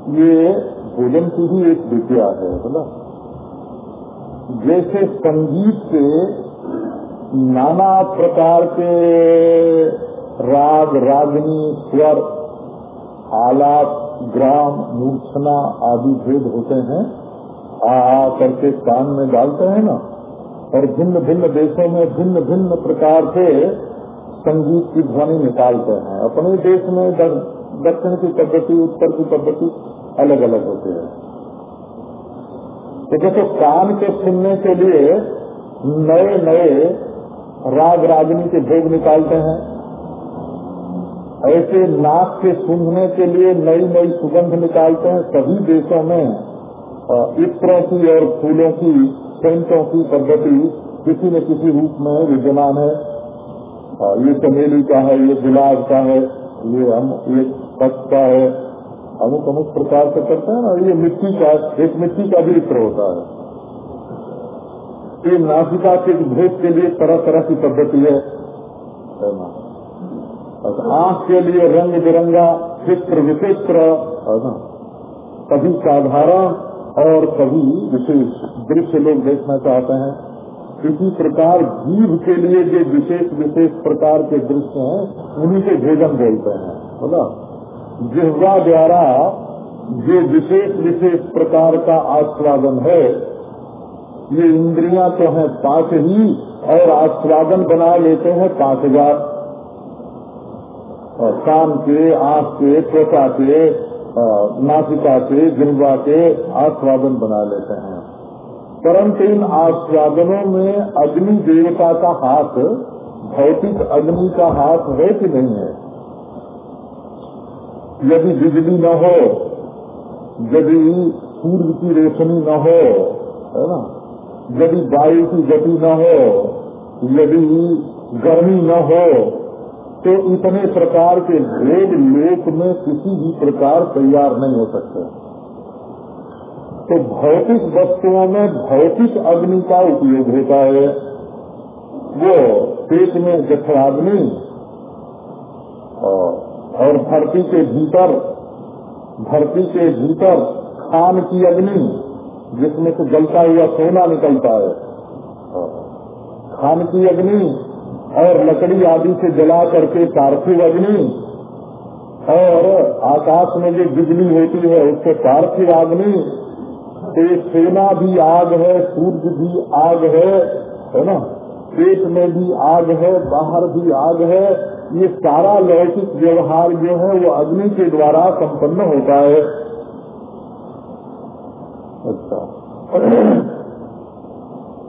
ये भोजन की ही एक विद्या है बोला जैसे संगीत से नाना प्रकार के राग, रागनी, स्वर, आलाप, ग्राम, मूर्छना आदि भेद होते हैं, आ आ करके कान में डालते हैं ना? और भिन्न भिन्न देशों में भिन्न भिन्न प्रकार से संगीत की ध्वनि निकालते हैं। अपने देश में दक्षिण की पद्धति, उत्तर की पद्धति अलग अलग होते हैं। तो देखो कान के सुनने के लिए नए नए राग रागनी के भोग निकालते हैं, ऐसे नाक के सूंघने के लिए नई नई सुगंध निकालते हैं, सभी देशों में इत्रों की और फूलों की सेंटों की पद्धति किसी न किसी रूप में विद्यमान है। ये चमेली का है, ये गुलाब का है ये हम, ये का है। अमुक अमुक प्रकार से करते हैं ना, ये मिट्टी का, एक मिट्टी का भी इत्र होता है। ये नासिका के भेद के लिए तरह तरह की पद्धति है। आँख के लिए रंग बिरंगा चित्र, विचित्र है ना कभी साधारण और कभी विशेष। दृश्य लोग देखना चाहते हैं। इसी प्रकार जीव के लिए जो विशेष विशेष प्रकार के दृश्य हैं, उन्हीं के भोजन बोलते हैं बोला जिहवा द्वारा जो विशेष विशेष प्रकार का आस्वादन है, ये इंद्रियाँ तो हैं पाँच ही, और आस्वादन बना लेते हैं पाँच हज़ार। कान के, आँख के, त्वचा के नासिका के जिलवा के आस्वादन बना लेते हैं। परंतु इन आस्वादनों में अग्नि देवता का हाथ, भौतिक अग्नि का हाथ है कि नहीं है? यदि बिजली न हो, यदि सूर्य की रोशनी न हो, है ना? यदि वायु की गति न हो, यदि गर्मी न हो तो इतने प्रकार के भेद लोक में किसी भी प्रकार तैयार नहीं हो सकते। तो भौतिक वस्तुओं में भौतिक अग्नि का उपयोग होता है। वो पेट में जठराग्नि और धरती के भीतर, धरती के भीतर खान की अग्नि, जिसमें से जलता हुआ सोना निकलता है। खान की अग्नि और लकड़ी आदि से जला करके पार्थिव अग्नि और आकाश में जो बिजली होती है, उससे पार्थिव अग्नि तो सेना भी आग है सूर्य भी आग है है ना? पेट में भी आग है, बाहर भी आग है। ये सारा लौकिक व्यवहार जो है, वो अग्नि के द्वारा संपन्न होता है। अच्छा।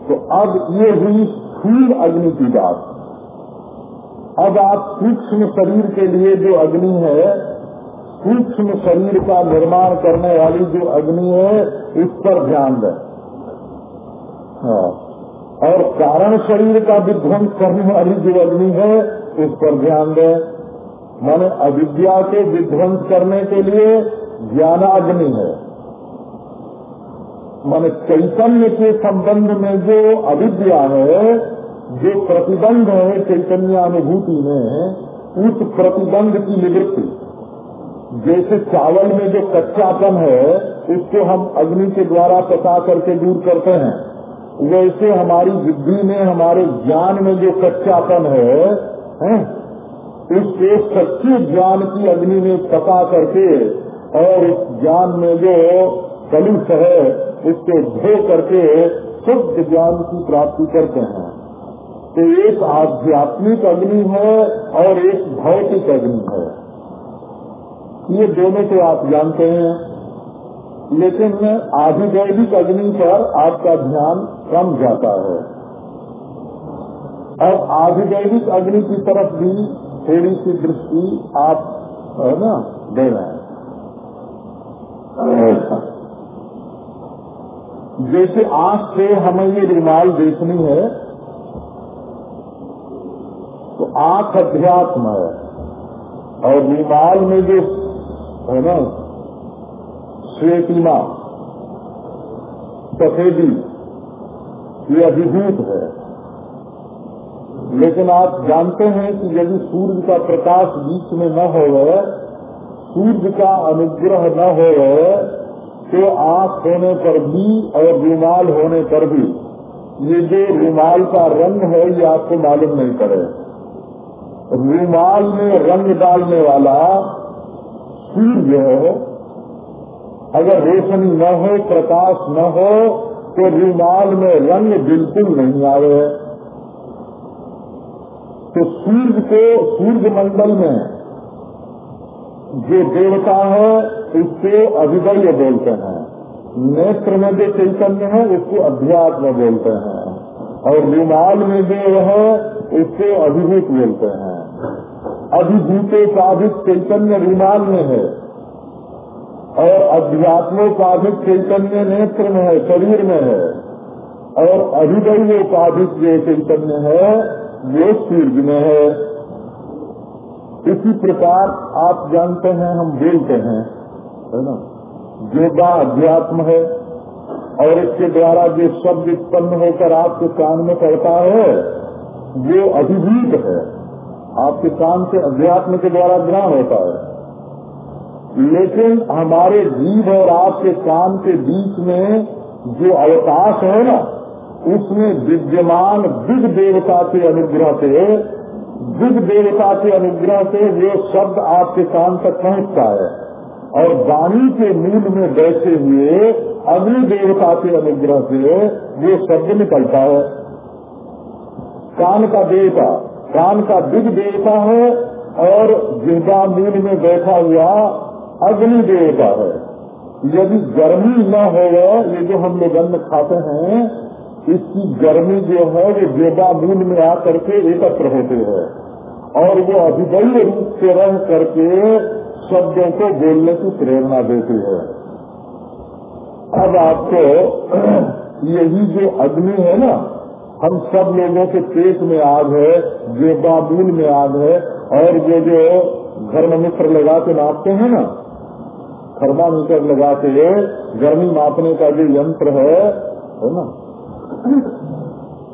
तो अब ये हुई स्थूल अग्नि की बात। अब आप सूक्ष्म शरीर के लिए जो अग्नि है सूक्ष्म शरीर का निर्माण करने वाली जो अग्नि है, उस पर ध्यान दें। हाँ। और कारण शरीर का विध्वंस करने वाली जो अग्नि है, उस पर ध्यान दें। माने अविद्या के विध्वंस करने के लिए ज्ञानाग्नि है। माने चैतन्य के संबंध में जो अविद्या है, जो प्रतिबंध है चैतन्य अनुभूति में, उस प्रतिबंध की निवृत्ति। जैसे चावल में जो कच्चापन है उसको हम अग्नि के द्वारा पता करके दूर करते हैं। वैसे हमारी बुद्धि में हमारे ज्ञान में जो कच्चापन है, है उसको सच्चे ज्ञान की अग्नि में पता करके और इस ज्ञान में जो कलुष है उसको धो करके शुद्ध ज्ञान की प्राप्ति करते हैं। तो एक आध्यात्मिक अग्नि है और एक भौतिक अग्नि है। ये दोनों तो आप जानते हैं। लेकिन आधिदैविक अग्नि पर आपका ध्यान कम जाता है। अब आधिदैविक अग्नि की तरफ़ भी थोड़ी सी दृष्टि आप, है ना, दे रहे हैं। जैसे आँख से हमें ये रुमाल देखनी है तो आँख अध्यात्म है। और रुमाल में जो श्वेतिमा सफेदी ये अभिभूत है। लेकिन आप जानते हैं कि यदि सूर्य का प्रकाश बीच में न हो, सूर्य का अनुग्रह न हो तो आँख होने पर भी और रुमाल होने पर भी, ये जो रुमाल का रंग है, ये आपको मालूम नहीं पड़े। रुमाल में रंग डालने वाला सूर्य है, अगर रोशनी न हो, प्रकाश न हो तो रूमाल में रंग बिल्कुल नहीं आवे। तो सूर्य को सूर्य मंडल में जो देवता है, उसको अभिदय बोलते हैं। नेत्र में जो चैतन्य है, उसको अध्यात्म बोलते हैं। और रूमाल में जो है, उसको अभिभूत बोलते हैं। अभिभूतोपाधिक चैतन्य रुमाल में है और अध्यात्मोपाधिक चैतन्य नेत्र में है, शरीर में है। और अभिदयोपाधिक जो चैतन्य है, वो सूर्य में है। इसी प्रकार आप जानते हैं, हम बोलते हैं, है ना? योगा अध्यात्म है और इसके द्वारा जो शब्द उत्पन्न होकर आपके कान में पड़ता है, वो अभिभूत है। आपके कान से अध्यात्म के द्वारा ज्ञान होता है। लेकिन हमारे जीव और आपके कान के बीच में जो अवकाश है ना, उसमें विद्यमान दिग देवता के अनुग्रह से दिग देवता के अनुग्रह से वो शब्द आपके कान तक पहुँचता है। और वाणी के मूल में बैठे हुए अग्नि देवता के अनुग्रह से वो शब्द निकलता है। कान का देवता कान का दिग देवता है और जिनका मूल में बैठा हुआ अग्नि देवता है। यदि गर्मी न हो ये जो हम लोग अन्न खाते हैं, इसकी गर्मी जो है, वो जेबा मूल में आकर के एकत्र होते हैं और वो अभिदय रूप से रह करके शब्दों को बोलने की प्रेरणा देती है। अब आपको यही जो अग्नि है ना हम सब लोगों के पेट में आग है जेबाबूल में आग है, और जो घर में मित्र लगा के नापते हैं ना थर्मामीटर लगा के गर्मी मापने का जो यंत्र है है ना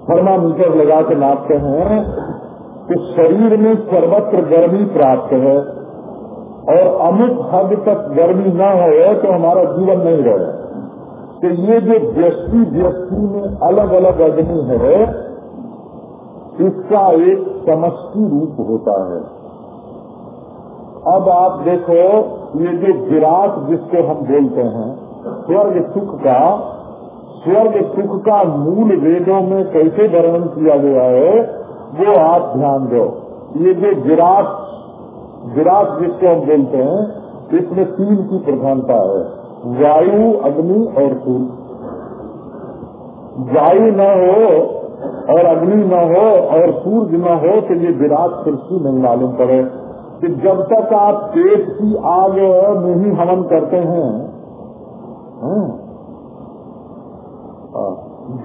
थर्मामीटर लगा के नापते हैं तो शरीर में सर्वत्र गर्मी प्राप्त है, और अमुक हद तक गर्मी न हो तो हमारा जीवन नहीं रहे। तो ये जो व्यक्ति व्यक्ति में अलग अलग अग्नि है, इसका एक समष्टि रूप होता है। अब आप देखो, ये जो विराट जिसको हम बोलते हैं, स्वर्ग सुख का, स्वर्ग सुख का मूल वेदों में कैसे वर्णन किया गया है, वो आप ध्यान दो। ये जो विराट विराट जिसको हम बोलते हैं, इसमें तीन की प्रधानता है। वायु, अग्नि और सूर्य। वायु न हो और अग्नि न हो और सूर्य न हो तो ये विराट सृष्टि नहीं मालूम पड़े। कि जब तक आप पेट की आग में ही हवन करते हैं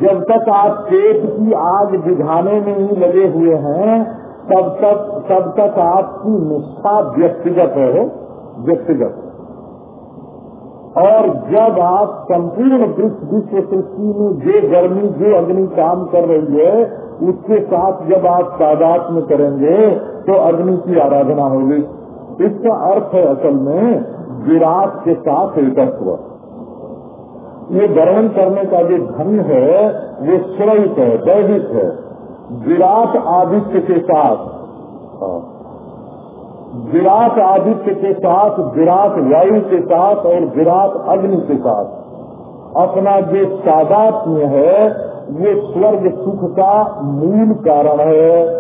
जब तक आप पेट की आग बुझाने में ही लगे हुए हैं, तब तक तब तक आपकी निष्ठा व्यक्तिगत है, व्यक्तिगत। और जब आप संपूर्ण विश्व सृष्टि में जो गर्मी, जो अग्नि काम कर रही है, उसके साथ जब आप तादाद में करेंगे तो अग्नि की आराधना होगी। इसका अर्थ है असल में विराट के साथ एकत्व। ये वर्णन करने का जो धन है, वो स्वयं है दैविक है। विराट आदित्य के साथ। विराट आदित्य के साथ, विराट वायु के साथ और विराट अग्नि के साथ। अपना जो सादात्म्य है, वो स्वर्ग सुख का मूल कारण है।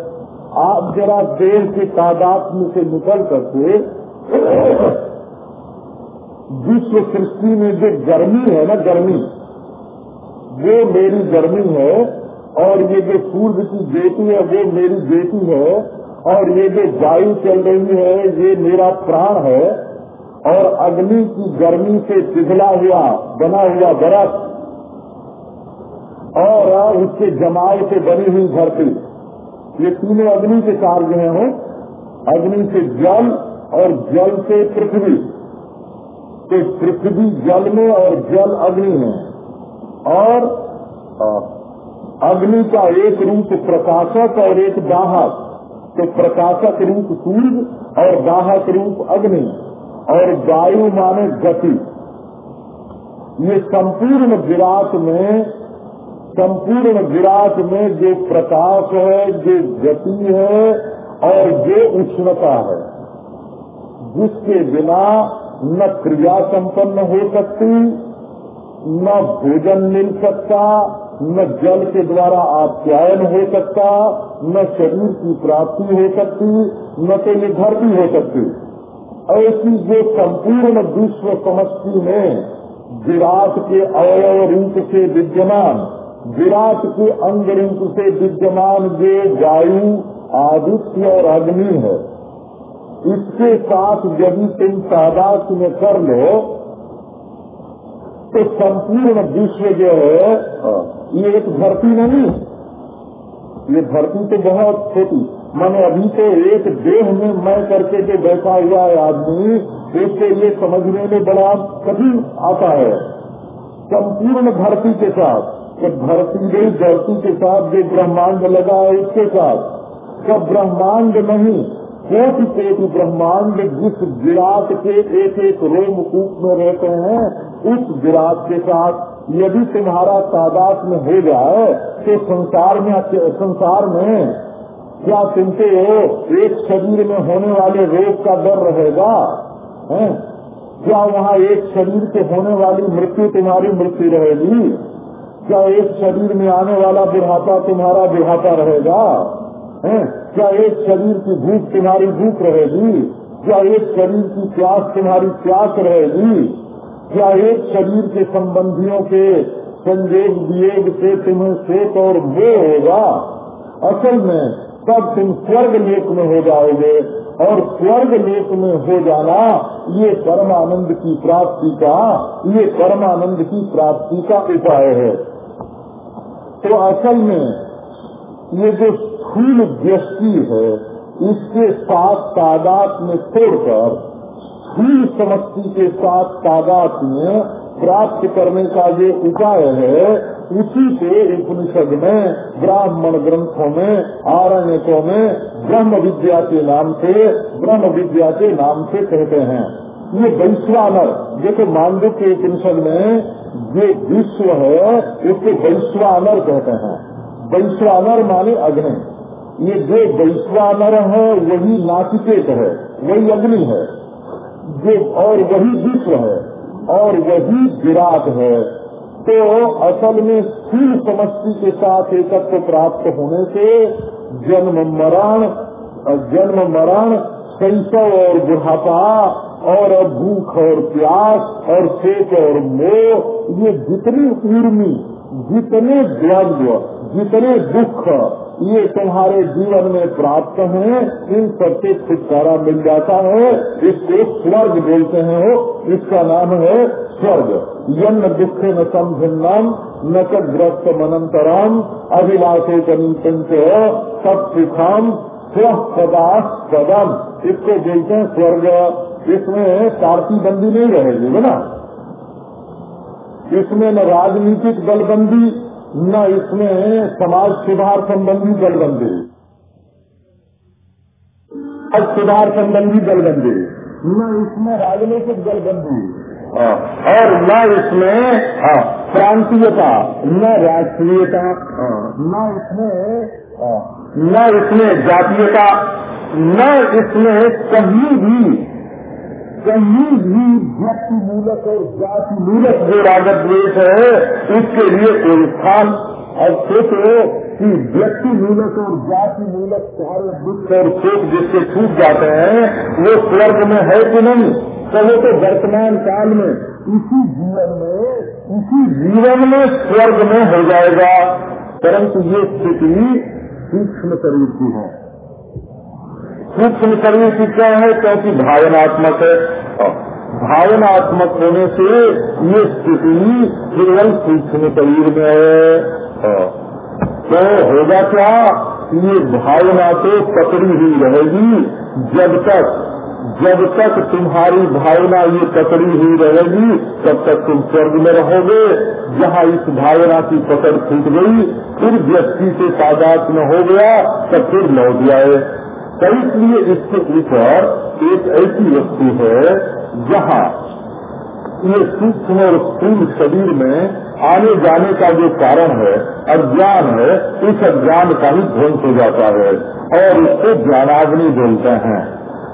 आप जरा देर के तादात्म्य से निकल करके विश्व सृष्टि में जो गर्मी है ना, गर्मी, वो मेरी गर्मी है और ये जो सूर्य की बेटी है, वो मेरी बेटी है। और ये जो वायु चल रही है, ये मेरा प्राण है, और अग्नि की गर्मी से पिघला हुआ, बना हुआ बर्फ़ और उसके जमाव से बनी हुई धरती। ये तीनों अग्नि के कार्य हैं हो अग्नि से जल और जल से पृथ्वी। तो पृथ्वी जल में और जल अग्नि में। और अग्नि का एक रूप प्रकाशक और एक दाहक। तो प्रकाशक रूप सूर्य और दाहक रूप अग्नि और वायु माने गति। ये संपूर्ण विराट में, संपूर्ण विराट में जो प्रकाश है, जो गति है और जो उष्णता है, जिसके बिना न क्रिया संपन्न हो सकती, न भोजन मिल सकता न जल के द्वारा आप्यायन हो सकता, न शरीर की प्राप्ति हो सकती, न तो निर्भर हो सकती। ऐसी जो संपूर्ण विश्व समष्टि में विराट के अवयव रूप से विद्यमान, विराट के अंग रूप से विद्यमान जो वायु, आदित्य और अग्नि है, इसके साथ यदि तुम तादाद में कर लो तो संपूर्ण विश्व जो है। ये एक धरती नहीं ये धरती तो बहुत छोटी। मैंने अभी तो एक देह में मैं करके जो बैठा हुआ है आदमी, उसके लिए समझने में बड़ा कठिन आता है। संपूर्ण धरती के साथ तो धरती गई धरती के साथ जो ब्रह्मांड लगा है उसके साथ। सब ब्रह्मांड नहीं, कोटि कोटि ब्रह्मांड जिस विराट के एक एक रोमकूप में रहते हैं, उस विराट के साथ यदि तुम्हारा तादाद में हो जाए तो संसार में संसार में क्या तुमसे हो एक शरीर में होने वाले रोग का डर रहेगा? है? क्या वहाँ एक शरीर से होने वाली मृत्यु तुम्हारी मृत्यु रहेगी? क्या एक शरीर में आने वाला बुढ़ापा तुम्हारा बुढ़ापा रहेगा? है? क्या एक शरीर की भूख तुम्हारी भूख रहेगी? क्या एक शरीर की प्यास तुम्हारी प्यास रहेगी? क्या एक शरीर के संबंधियों के संयोग वियोग से तुम्हें शोक और मोह होगा। असल में तब तुम स्वर्ग लोक में हो जाओगे और स्वर्ग लोक में हो जाना ये परमानंद की प्राप्ति का, ये परमानंद की प्राप्ति का उपाय है। तो असल में ये जो स्थूल दृष्टि है, इसके साथ तादाद में छोड़कर स्थूल समष्टि के साथ तादाद में प्राप्त करने का जो उपाय है, उसी से उपनिषद में, ब्राह्मण ग्रंथों में, आरण्यकों में, ब्रह्म विद्या के नाम से, ब्रह्म विद्या के नाम से कहते हैं। ये वैश्वानर जैसे मांडव के उपनिषद में जो विश्व है उसको वैश्वानर कहते हैं। वैश्वानर माने अग्नि। ये जो वैश्वानर है, वही नाचिकेत है, वही अग्नि है। जो और वही विश्व है और वही विराट है। तो असल में स्थूल समष्टि के साथ एकत्र प्राप्त होने से जन्म मरण जन्म मरण शैशव और बुढ़ापा और भूख और प्यास और शेख और मोह, ये जितनी उर्मी जितने द्वंद्व जितने दुख ये तुम्हारे जीवन में प्राप्त हैं, इन सबसे छुटकारा मिल जाता है। इसको स्वर्ग बोलते हैं हो इसका नाम है स्वर्ग। यन्न दुख न समभिन्नम न ग्रस्त मनंतरम अभिलाषे कनीपंच सब सुखम सदा सदम। इसको बोलते हैं स्वर्ग। इसमें पार्टी बंदी नहीं रहेगी, है इसमें न राजनीतिक दलबंदी न इसमें समाज सुधार संबंधी दलबंदी समाज सुधार संबंधी दलबंदी न इसमें राजनीतिक दलबंदी और न इसमें प्रांतीयता, न राष्ट्रीयता न इसमें न इसमें जातीयता, न इसमें कहीं भी कहीं भी व्यक्ति मूलक और जाति मूलक जो रागत द्वेष है उसके लिए कोई स्थान और सोचो कि व्यक्ति मूलक और जाति मूलक सारे दुख और सुख जिससे छूट जाते हैं, वो स्वर्ग में है कि नहीं? तो तो वर्तमान काल में, इसी जीवन में, इसी जीवन में स्वर्ग में हो जाएगा। परंतु ये स्थिति सूक्ष्म शरीर की है। सूक्ष्म शरीर की क्या है? क्योंकि भावनात्मक है। भावनात्मक होने से ये स्थिति केवल सूक्ष्म शरीर में है। तो होगा क्या? ये भावना तो पकड़ी हुई रहेगी। जब तक जब तक तुम्हारी भावना ये पकड़ी हुई रहेगी, तब तक तुम स्वर्ग में रहोगे। जहाँ इस भावना की पकड़ छूट गई, फिर व्यक्ति से तादाद न हो गया, तब फिर लौट जाए। इसलिए इसके ऊपर एक ऐसी वस्तु है, जहाँ ये सूक्ष्म और स्थूल शरीर में आने जाने का जो कारण है, अज्ञान है, इस अज्ञान का ही ध्वंस हो जाता है, और इसको ज्ञानाग्नि बोलते हैं।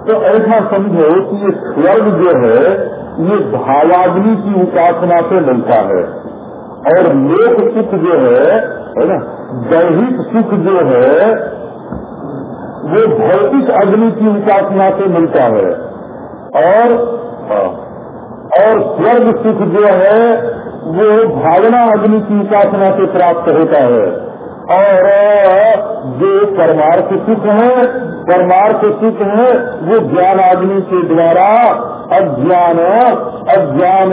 तो ऐसा समझो कि ये स्वर्ग जो है, ये भावाग्नि की उपासना से मिलता है, और लोक सुख जो है है ना, दैहिक सुख जो है वो भौतिक अग्नि की उपासना से मिलता है। और और स्वर्ग सुख जो है, वो भावना अग्नि की उपासना से प्राप्त होता है। और, जो परमार्थ सुख है, परमार्थ सुख है, वो ज्ञान आदमी के द्वारा अज्ञान अज्ञान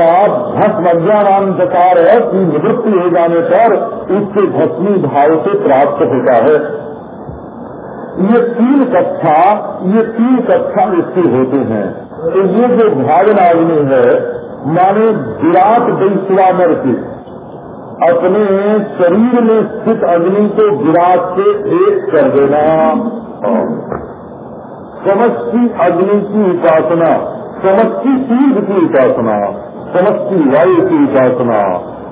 का भस्म, अज्ञानांधकार की निवृत्ति हो जाने पर उसके भस्मी भाव से प्राप्त होता है। ये तीन कक्षा ये तीन कक्षा इसके होते हैं। तो ये जो भावना अग्नि है, माने विराट दैश्वानर के, अपने शरीर में स्थित अग्नि को विराट से एक कर देना। समस्ती अग्नि की उपासना, समस्ती तीर्थ की उपासना, समस्ती वायु की उपासना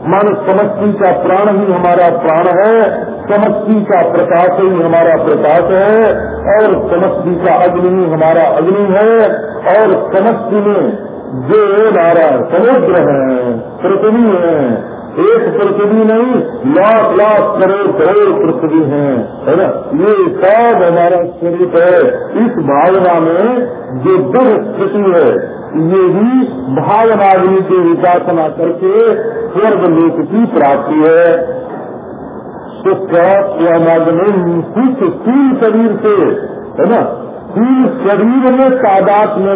मान समस्ती का प्राण ही हमारा प्राण है समस्ती का प्रकाश ही हमारा प्रकाश है, और समस्ती का अग्नि ही हमारा अग्नि है, और समस्ती में जो नारायण समुद्र है, पृथ्वी है एक पृथ्वी नहीं, लाख लाख करोड़ करोड़ पृथ्वी है है ना? ये सब हमारा स्वरूप है। इस भावना में जो दुर स्थिति है ये भी भावना की उपासना करके स्वर्ग लोक की प्राप्ति है। तो क्या में कुछ तीन शरीर से है ना? तीन शरीर में तादात में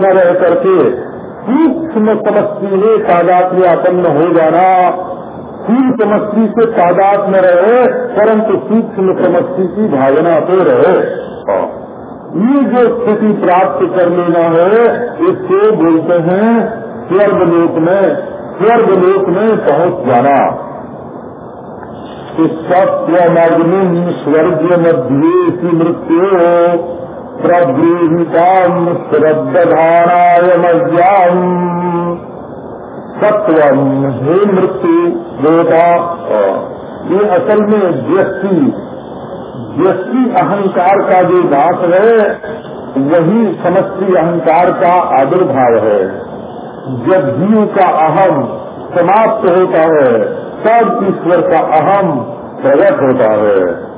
न रह करके सूक्ष्म समस्ती में तादाद में आपन्न हो जाना। तीन समस्ती से तादाद में रहे, परंतु सूक्ष्म समस्ती की भावना तो रहे। ये जो स्थिति प्राप्त कर लेना है, इसको बोलते हैं स्वर्ग लोक में स्वर्ग लोक में पहुँच जाना। सत्यमग्नि स्वर्ग मध्य की मृत्यु प्रब्रीहिताम श्रद्धानायमज्ञाम सत्वम हे मृत्यु, देवता ये असल में व्यक्ति व्यक्ति अहंकार का जो नाश है, वही समस्ती अहंकार का आविर्भाव है। जब जीव का अहम समाप्त होता है, तब ईश्वर का अहम प्रकट होता है।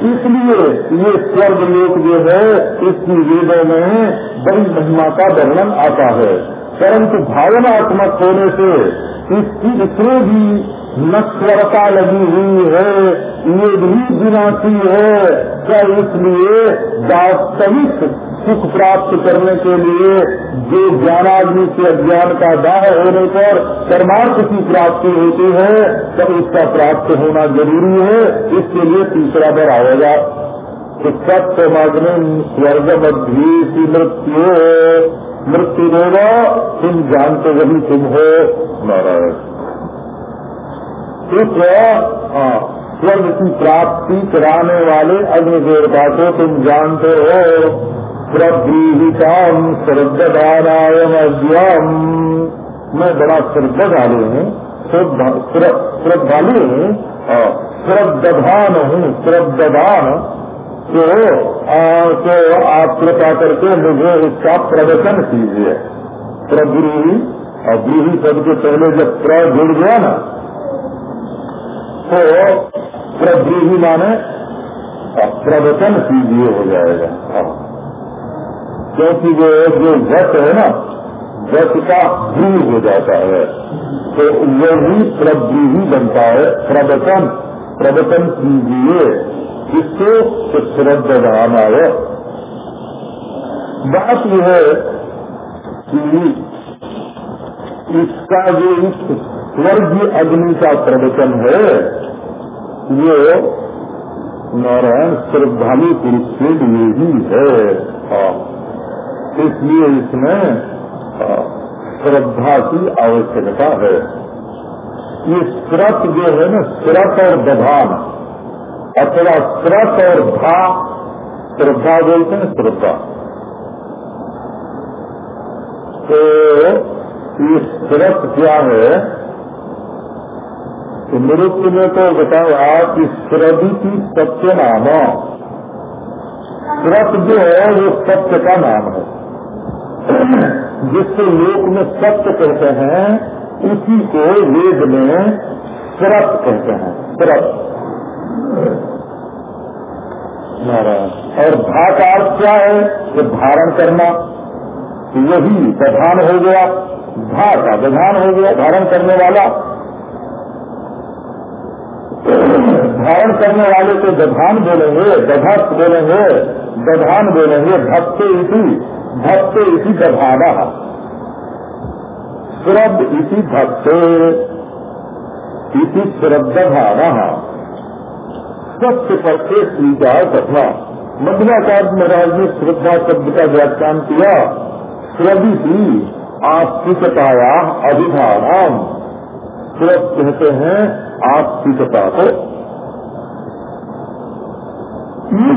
इसलिए ये स्वर्ग लोक जो है, इसकी वेदों में बड़ी महिमा का वर्णन आता है। परंतु भावनात्मक होने से इसकी इसमें भी नश्वरता लगी हुई है, ये भी विनाशी है, क्या इसलिए वास्तविक सुख प्राप्त करने के लिए जो ज्ञानाग्नि के अज्ञान का दाह होने पर परमार्थ की प्राप्ति होती है, तब इसका प्राप्त होना ज़रूरी है। इसके लिए तीसरा पर आएगा तो सत्यमाग्नि स्वर्ग मध्य मृत्यु मृत्यु देगा तुम जानते वही तुम हो, नारायण। इस स्वर्ग की प्राप्ति कराने वाले अग्नि देवता को तुम जानते हो। प्रभीहिताम श्रद्धानायम अज्ञाम मैं बड़ा श्रद्धालु हूँ श्रद्धालु हूँ श्रद्धान हूँ श्रद्धान तो, तो आप कृपा करके मुझे उसका प्रदर्शन कीजिए। प्रब्रूही और ब्रूही पद के पहले जब प्र जुड़ गया ना तो प्रब्रूही माने प्रवचन कीजिए हो जाएगा। क्योंकि वो जो वत है ना वत का दूर हो जाता है तो वही प्रब्रूही बनता है। प्रवचन प्रवचन कीजिए। इसको तो श्रद्धाना है बात यह है कि इसका जो इस अग्नि का प्रवचन है वो नारायण श्रद्धालु पुरुष के लिए ही है। हाँ। इसलिए इसमें हाँ, श्रद्धा की आवश्यकता है। ये स्रत जो है ना श्रत और दधान अथवा श्रत और धा श्रद्धा बोलते हैं श्रद्धा। तो ये श्रत क्या है? तो निरुक्त ने तो बताया कि श्रदी की सत्य नाम श्रत जो है, वो सत्य का नाम है। जिसको लोक में सत्य कहते हैं, उसी को वेद में श्रत कहते हैं। श्रत और धा का अर्थ क्या है? कि धारण करना। यही प्रधान हो गया। भा का प्रधान हो गया, धारण करने वाला। धारण करने वाले को दधान बोलेंगे दधत बोलेंगे दधान बोलेंगे, भक्त इसी भक्त इसी दधाना श्रद्ध इसी भक्त इसी श्रद्धाना सत्य पर से स्वीकार करना मध्यमाचार्य महाराज ने श्रद्धा शब्द का व्याख्यान किया श्रद्धि की आस्तिकताया अभिधान श्रद्ध कहते हैं, आस्तिकता को।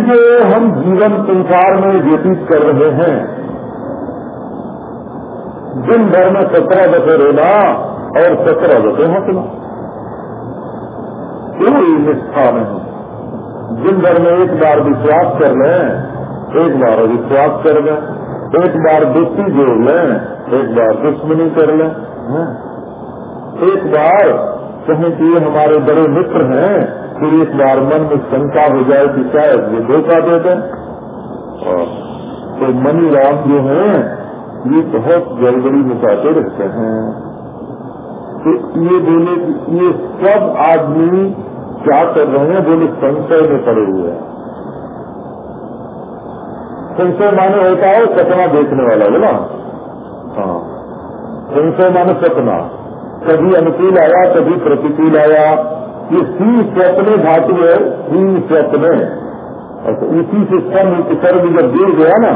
जो हम जीवन संसार में व्यतीत कर रहे हैं, दिन भर में सत्रह बजे रोना और सत्रह बजे हंसना, कोई निष्ठा नहीं। दिन भर में एक बार विश्वास कर लें, एक बार अविश्वास कर लें, एक बार दोस्ती जोड़ लें, एक बार दुश्मनी कर लें एक बार कहें कि हमारे बड़े मित्र हैं, फिर एक बार मन में शंका हो जाए कि शायद ये धोखा दे दें। तो मनी राम जो है, ये बहुत गड़बड़ी मचाते रहते हैं। तो ये बोले कि ये सब आदमी क्या कर रहे हैं? बोले, संशय में पड़े हुए हैं। संशय माने होता है, सपना देखने वाला, बोला। हाँ। संशय माने सपना। कभी अनुकूल आया, कभी प्रतिकूल आया। ये सी स्वप्ने धातु है, सी स्वप्ने। अच्छा इसी से सम उपसर्ग जब जुड़ गया ना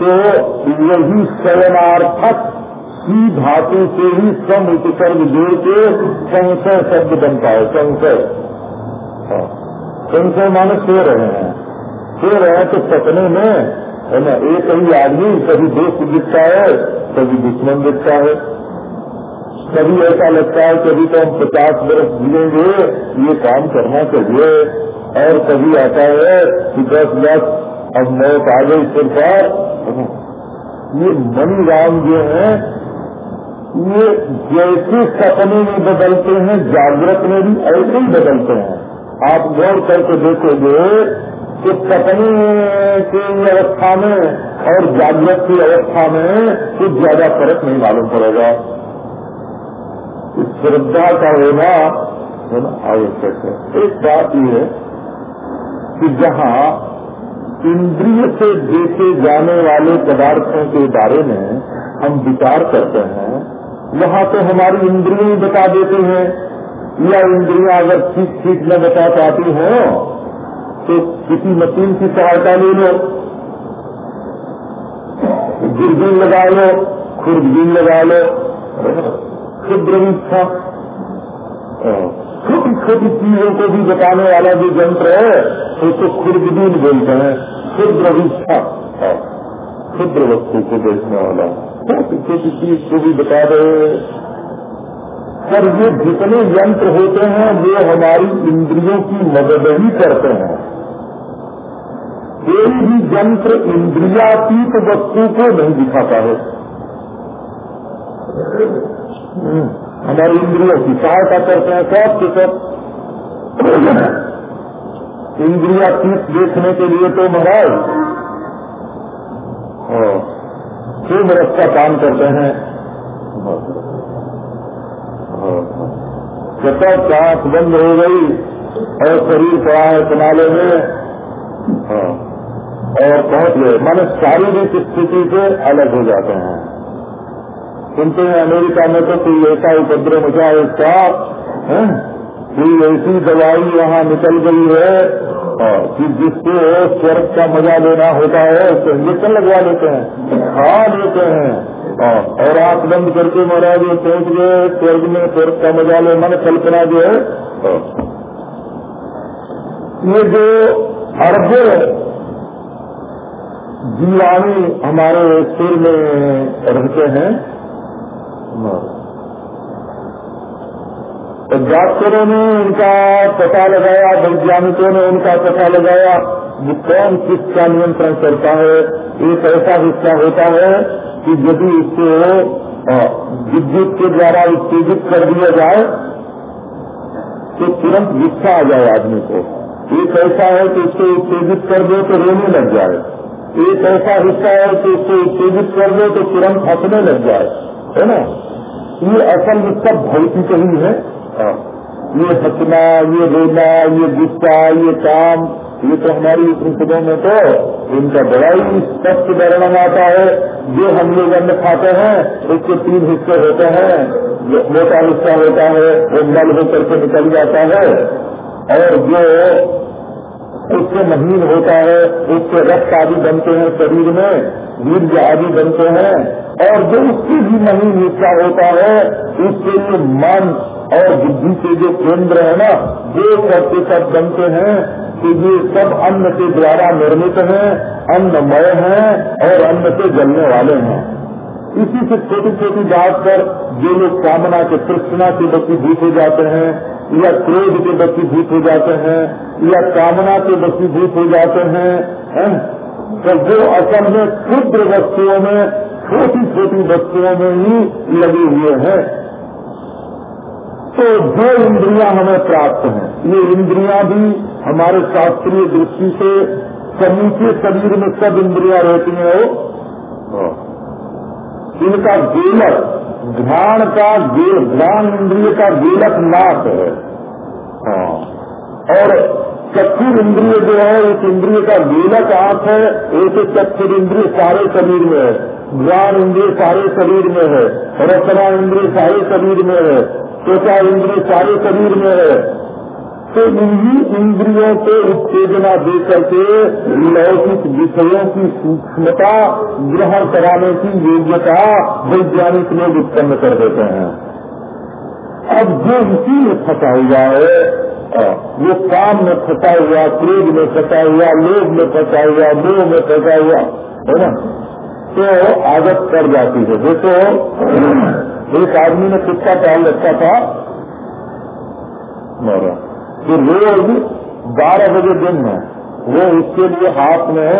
तो यही शयनार्थक सी धातु से ही सम उपसर्ग जोड़ के संशय शब्द बनता है, संशय। हाँ। संशय माने सो रहे हैं। सो रहे हैं तो सपने में, है ना, एक ही आदमी, कभी दोस्त दिखता है, कभी दुश्मन दिखता है। कभी ऐसा लगता है कभी तो हम पचास वर्ष जिएँगे, ये काम करना चाहिए। और कभी आता है कि दस वर्ष अब मौत आ गई सिर पर ये मनी राम जो है ये जैसे सपने में बदलते हैं, जागृत में भी ऐसे ही बदलते हैं। आप गौर करके देखोगे कि सपने की अवस्था में और जागृत की अवस्था में कुछ ज़्यादा फ़र्क नहीं मालूम पड़ेगा। श्रद्धा का होना आवश्यक है। एक बात यह है कि जहाँ इंद्रिय से देखे जाने वाले पदार्थों के बारे में हम विचार करते हैं वहाँ तो हमारी इंद्रिया ही बता देती हैं। या इंद्रिया अगर ठीक ठीक न बता पाती हो तो किसी मशीन की सहायता ले लो। दूरबीन लगा लो खुर्दबीन लगा लो। क्षुद्र इच्छा छोटी छोटी चीज़ों को भी बताने वाला जो यंत्र है, उसको खुर्दबीन बोलते हैं। क्षुद्र इच्छा क्षुद्र वस्तु को देखने वाला। छोटी छोटी चीज़ को भी बता रहे पर ये जितने यंत्र होते हैं, वो हमारी इंद्रियों की मदद ही करते हैं। कोई भी यंत्र इंद्रियातीत वस्तु को नहीं दिखाता है। हमारी इंद्रियों की सहायता करते हैं सब के सब। इंद्रिया तीस देखने के लिए तो महाराज। खूब रस का काम करते हैं। जब आँख बंद हो गई और शरीर पड़ा है कनाले में, और पहुँच गए। माने शारीरिक स्थिति से अलग हो जाते हैं। सुनते हैं अमेरिका में तो कोई ऐसा उपद्रव मचा इसका कोई ऐसी दवाई यहाँ निकल गई है कि जिसको स्वर्ग का मज़ा लेना होता है, उसको इंजेक्शन लगवा लेते हैं, खा लेते हैं, और आँख बंद करके महाराज ये सोच गए, स्वर्ग में स्वर्ग का मज़ा ले, मन कल्पना जो है ये जो अरबों जीवाणु हमारे सिर में रहते हैं तो डॉक्टरों ने उनका पता लगाया, वैज्ञानिकों ने उनका पता लगाया वो कौन किसका नियंत्रण करता है। एक ऐसा हिस्सा होता है कि यदि इसको विद्युत के द्वारा उत्तेजित कर दिया जाए तो तुरंत गुस्सा आ जाए आदमी को। एक ऐसा है कि इसको उत्तेजित कर दो तो रोने लग जाए। एक ऐसा हिस्सा है कि इसको उत्तेजित कर दो तो तुरंत हंसने लग जाए। है ना? ये असल में सब भौतिक ही है। हाँ। ये हंसना ये रोना ये गुस्सा, ये काम, ये तो हमारी उपनिषदों में तो इनका बड़ा ही स्पष्ट वर्णन आता है। जो हम लोग अन्न खाते हैं, उसके तीन हिस्से होते हैं। मोटा हिस्सा होता है, वो मल होकर के निकल जाता है। और जो उससे महीन होता है उससे रक्त आदि बनते हैं शरीर में वीर आदि बनते हैं। और जो उसकी भी महीन हिस्सा होता है, उसके लिए मन और बुद्धि के जो केंद्र है ना, वो सबके सब बनते हैं कि ये सब अन्न के द्वारा निर्मित हैं, अन्नमय हैं और अन्न से जलने वाले हैं इसी से छोटी छोटी बात पर जो लोग कामना के, तृष्णा के बसीभूत हो जाते हैं, या क्रोध के बसीभूत हो जाते हैं, या कामना के बसीभूत हो जाते हैं, है? तो वो असल में क्षुद्र वस्तुओं में छोटी छोटी वस्तुओं में ही लगे हुए हैं तो जो इंद्रियाँ हमें प्राप्त हैं। ये इंद्रियाँ भी हमारे शास्त्रीय दृष्टि से समूचे शरीर में सब इंद्रियाँ रहती हैं वो। इनका गेलक ध्यान का ध्यान इंद्रिय का गेलक नाश है। हाँ। और चक्षुर इंद्रिय जो है, एक इंद्रिय का गेलक आँख है, एक चक्षुर इंद्रिय सारे शरीर में है। ज्ञान इंद्रिय सारे शरीर में है, रचना इंद्रिय सारे शरीर में है। त्वचा इंद्रिय सारे शरीर में है। तो इन्हीं इंद्रियों को उत्तेजना दे करके लौकिक विषयों की सूक्ष्मता ग्रहण कराने की योग्यता वैज्ञानिक लोग उत्पन्न कर देते हैं। अब जो इसी में फंसा हुआ है वो काम में फंसा हुआ, क्रोध में फंसा हुआ, लोभ में फंसा हुआ, मोह में फंसा हुआ, है ना? तो आदत कर जाती है। देखो एक आदमी ने कुत्ता पाल रखा था तो रोज बारह बजे दिन में वो उसके लिए हाथ में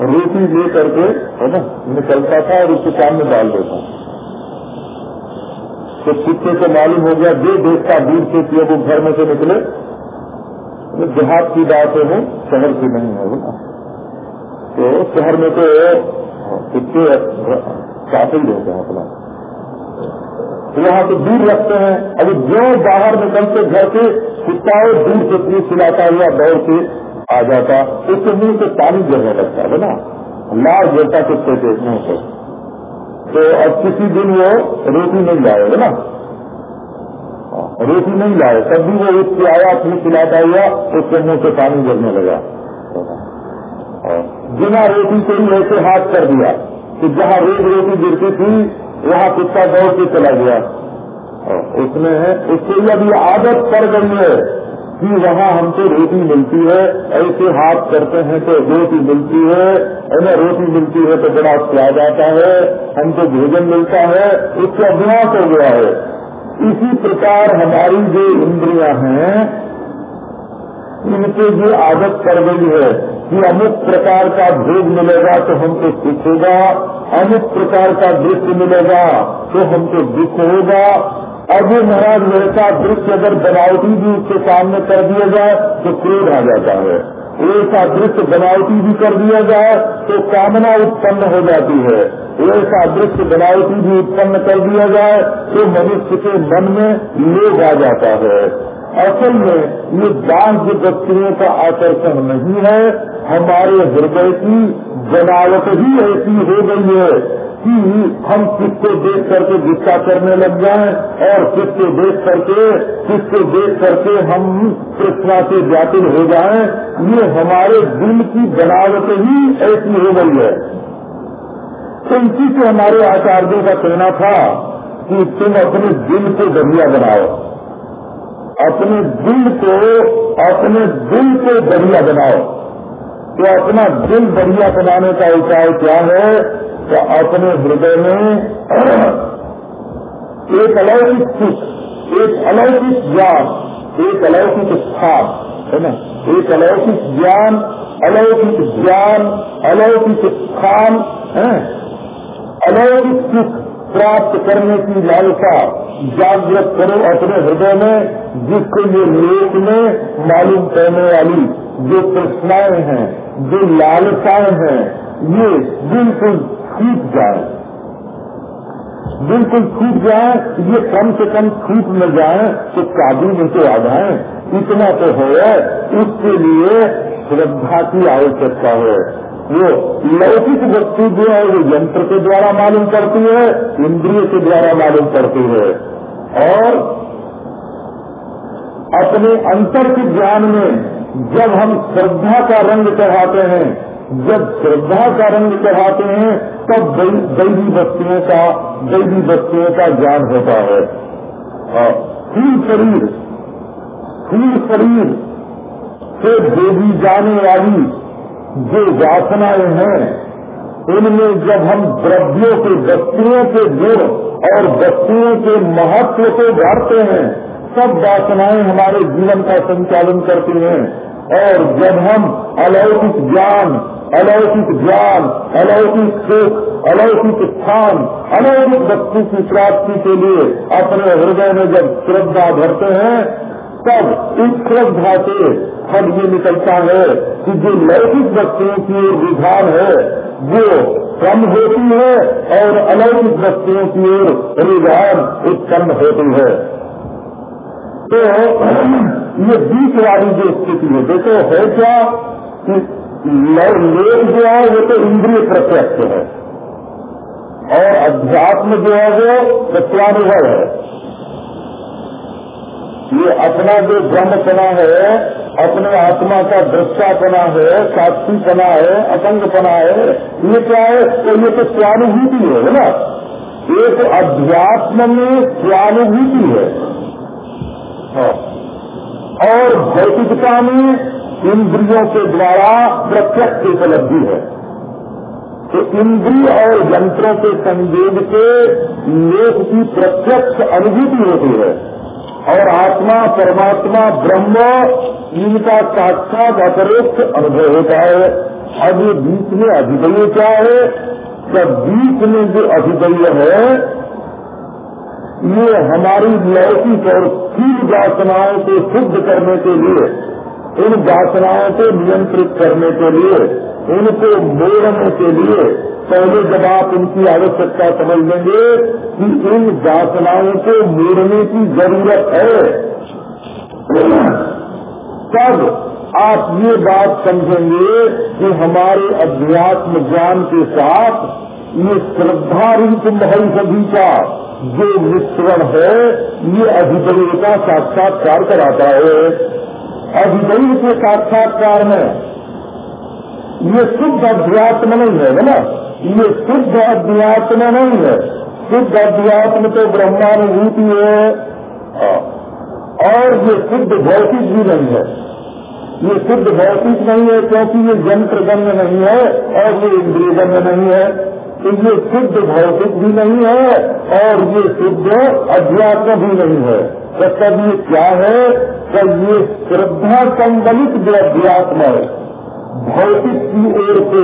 रोटी ले करके, है ना, निकलता था और उसके सामने डाल देता तो कुत्ते को मालूम हो गया जो देखता दूर से कि वो घर में से निकले। देहात की बात है वो, शहर की नहीं है ना। तो शहर में तो कुत्ते काफ़ी रहते हैं अपना। वहाँ तो दूर रखते हैं। अभी जो बाहर निकलते घर के कुत्ताओं दूर से पूछ खिलाता हुआ दौड़ के आ जाता उसके मुँह से पानी गिरने लगता है ना? लाल गिरता कुत्ते के मुँह से। तो अब किसी दिन वो रोटी नहीं लाएगा ना? हाँ, रोटी नहीं लाए तब भी वो उसके आया पूछ खिलाता हुआ उसके मुँह से पानी गिरने लगा। हाँ, बिना रोटी के ही ऐसे हाथ कर दिया कि जहाँ रोज रोटी गिरती थी वहाँ कुत्ता दौड़ के चला गया। उसमें है उसको अभी आदत पड़ गई है कि वहाँ हमको रोटी मिलती है, ऐसे हाथ करते हैं तो रोटी मिलती है ना? रोटी मिलती है तो बड़ा स्वाद आता है, हमको भोजन मिलता है, उससे अभ्यास हो गया है। इसी प्रकार हमारी जो इंद्रियाँ हैं, इनके जो आदत पड़ गई है कि अमुक प्रकार का भेद मिलेगा तो हमको सुख होगा अमुक प्रकार का दृश्य मिलेगा तो हमको दुख होगा वो महाराज वैसा दृश्य अगर बनावटी भी उसके सामने कर दिया जाए तो क्रोध आ जाता है। ऐसा दृश्य बनावटी भी कर दिया जाए तो कामना उत्पन्न हो जाती है। ऐसा दृश्य बनावटी भी उत्पन्न कर दिया जाए तो मनुष्य के मन में लोग आ जाता है। असल में ये बाह्य वस्तुओं का आकर्षण नहीं है, हमारे हृदय की बनावट ही ऐसी हो गई है कि हम किसको देख करके गुस्सा करने लग जाएँ और किसको देख करके, किसको देख करके हम कृष्णा से व्याकुल हो जाएँ, ये हमारे दिल की बनावट ही ऐसी हो गई है। तो इसी से हमारे आचार्यों का कहना था कि तुम अपने दिल को बढ़िया बनाओ। अपने दिल को, अपने दिल को बढ़िया बनाओ। तो अपना दिल बढ़िया बनाने का उपाय क्या है? तो अपने हृदय में, एक अलौकिक सुख, एक अलौकिक ज्ञान, एक अलौकिक स्थान, है ना? एक अलौकिक ज्ञान अलौकिक ज्ञान, अलौकिक स्थान, है? अलौकिक सुख। प्राप्त करने की लालसा जागृत करो अपने हृदय में, जिसको ये लोक में मालूम करने वाली जो प्रश्नाएँ हैं, जो लालसाएँ हैं, ये बिल्कुल छूट जाए। बिल्कुल छूट जाए, ये कम से कम छूट न जाए तो काबू में तो आ जाए। इतना तो है इसके लिए श्रद्धा की आवश्यकता है। वो लौकिक वस्तु जो है वो यंत्र के द्वारा मालूम करती है, इंद्रिय के द्वारा मालूम करती है। और अपने अंतर के ज्ञान में जब हम श्रद्धा का रंग चढ़ाते हैं, जब श्रद्धा का रंग चढ़ाते हैं, तब दैवी वस्तुओं का, दैवी वस्तुओं का ज्ञान होता है। फूल शरीर फूल शरीर से देवी जाने वाली जो वासनाएँ हैं, उनमें जब हम द्रव्यों के, वस्तुओं के गुण और वस्तुओं के महत्व को बढ़ते हैं, सब वासनाएँ हमारे जीवन का संचालन करती हैं। और जब हम अलौकिक ज्ञान अलौकिक ज्ञान अलौकिक सुख, अलौकिक स्थान, अलौकिक वस्तु की प्राप्ति के लिए अपने हृदय में जब श्रद्धा भरते हैं तब श्रद्धा से फल ये निकलता है कि जो लौकिक वस्तुओं की ओर रुझान है, वो कम होती है और अलौकिक वस्तुओं की ओर रुझान उत्पन्न होती है। तो ये बीच वाली जो स्थिति है, देखो, है क्या कि लोग जो है, वो तो इंद्रिय प्रत्यक्ष है। और अध्यात्म जो है, वो सत्यानुभव है। ये अपना जो ब्रह्मपना है, अपने आत्मा का दृष्टापना है साक्षीपना है असंगपना है, ये क्या है? तो ये तो स्वानुभूति है ना? एक अध्यात्म में स्वानुभूति है। हाँ। और भौतिकता में इंद्रियों के द्वारा प्रत्यक्ष उपलब्धि है। तो इंद्रिय और यंत्रों के संवेद के लोक की प्रत्यक्ष अनुभूति होती है। और आत्मा, परमात्मा, ब्रह्म, इनका साक्षात अतिरिक्त अनुभव होता है। अब ये बीच में अधिदय क्या है? जब बीच में जो अधिदय है, ये हमारी लौकिक और स्थिर वासनाओं को शुद्ध करने के लिए, इन वासनाओं को नियंत्रित करने के लिए, उनको मोड़ने के लिए पहले जब आप उनकी आवश्यकता समझ लेंगे कि इन वासनाओं को मोड़ने की ज़रूरत है, तब आप ये बात समझेंगे कि हमारे अध्यात्म ज्ञान के साथ ये श्रद्धा रूप सभी का जो मिश्रण है, ये अधिदैव का साक्षात्कार कराता है। अधिदैव के साक्षात्कार में ये शुद्ध अध्यात्म नहीं है ना? ये शुद्ध अध्यात्म नहीं है। शुद्ध अध्यात्म तो ब्रह्मानुभूति है। हाँ। और ये शुद्ध भौतिक भी नहीं है। ये शुद्ध भौतिक नहीं है क्योंकि ये यंत्र गम्य नहीं है और ये इंद्रिय गम्य नहीं है। तो ये शुद्ध भौतिक भी नहीं है और ये शुद्ध अध्यात्म भी नहीं है। तो तब ये क्या है? तो ये श्रद्धा संबलित जो अध्यात्म है। भौतिक की ओर से,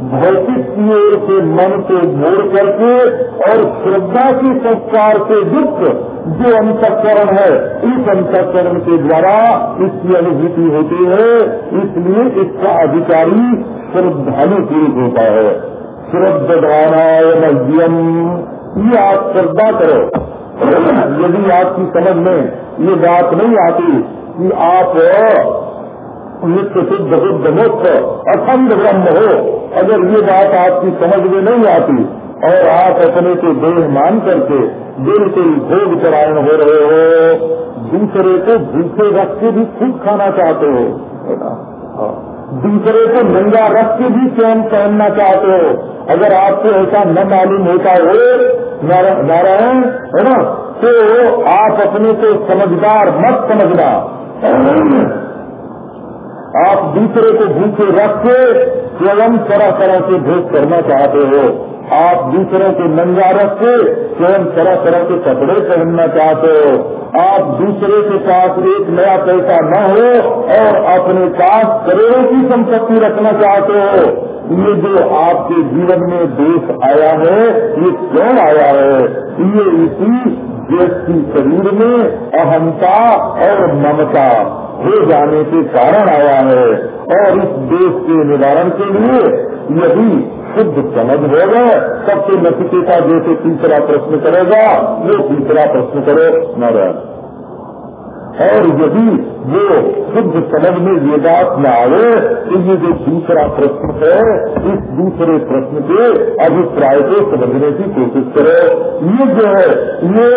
भौतिक की ओर से मन को मोड़ करके और श्रद्धा के संस्कार से युक्त जो अंतकरण है, इस अंतकरण के द्वारा इसकी अनुभूति होती है। इसलिए इसका अधिकारी श्रद्धालु स्वरूप होता है। श्रद्धानाय मह्यम ये आप श्रद्धा करो। यदि आपकी समझ में ये बात नहीं आती कि आप नित्य शुद्ध शुद्ध मुक्त अखंड ब्रह्म हो। अगर ये बात आपकी समझ में नहीं आती और आप अपने को देह मान करके बिल्कुल भोग चरायण हो रहे हो, दूसरे को भूखे रख के भी खुद खाना चाहते हो। है। दूसरे को नंगा रख के भी स्वयं पहनना चाहते हो। अगर आपको ऐसा न मालूम होता हो नारायण, है ना? तो आप अपने को समझदार मत समझना। आप दूसरे को भूखे रख के स्वयं तरह तरह से भोग करना चाहते हो। आप दूसरों को नंगा रख के स्वयं तरह तरह के कपड़े पहनना चाहते हो। आप दूसरे के पास एक नया पैसा न हो और अपने पास करोड़ों की संपत्ति रखना चाहते हो। ये जो आपके जीवन में दोष आया है, ये क्यों आया है? ये इसी व्यक्ति शरीर में अहंता और ममता। हो जाने के कारण आया है और इस देश के निवारण के लिए यदि शुद्ध समझ हो गए सबसे नचिकेता जैसे तीसरा प्रश्न करेगा, वो तीसरा प्रश्न करे न और यदि वो शुद्ध समझ में ये बात न आवे तो ये जो दूसरा प्रश्न है, इस दूसरे प्रश्न के अभिप्राय को समझने की कोशिश करे। ये जो है, ये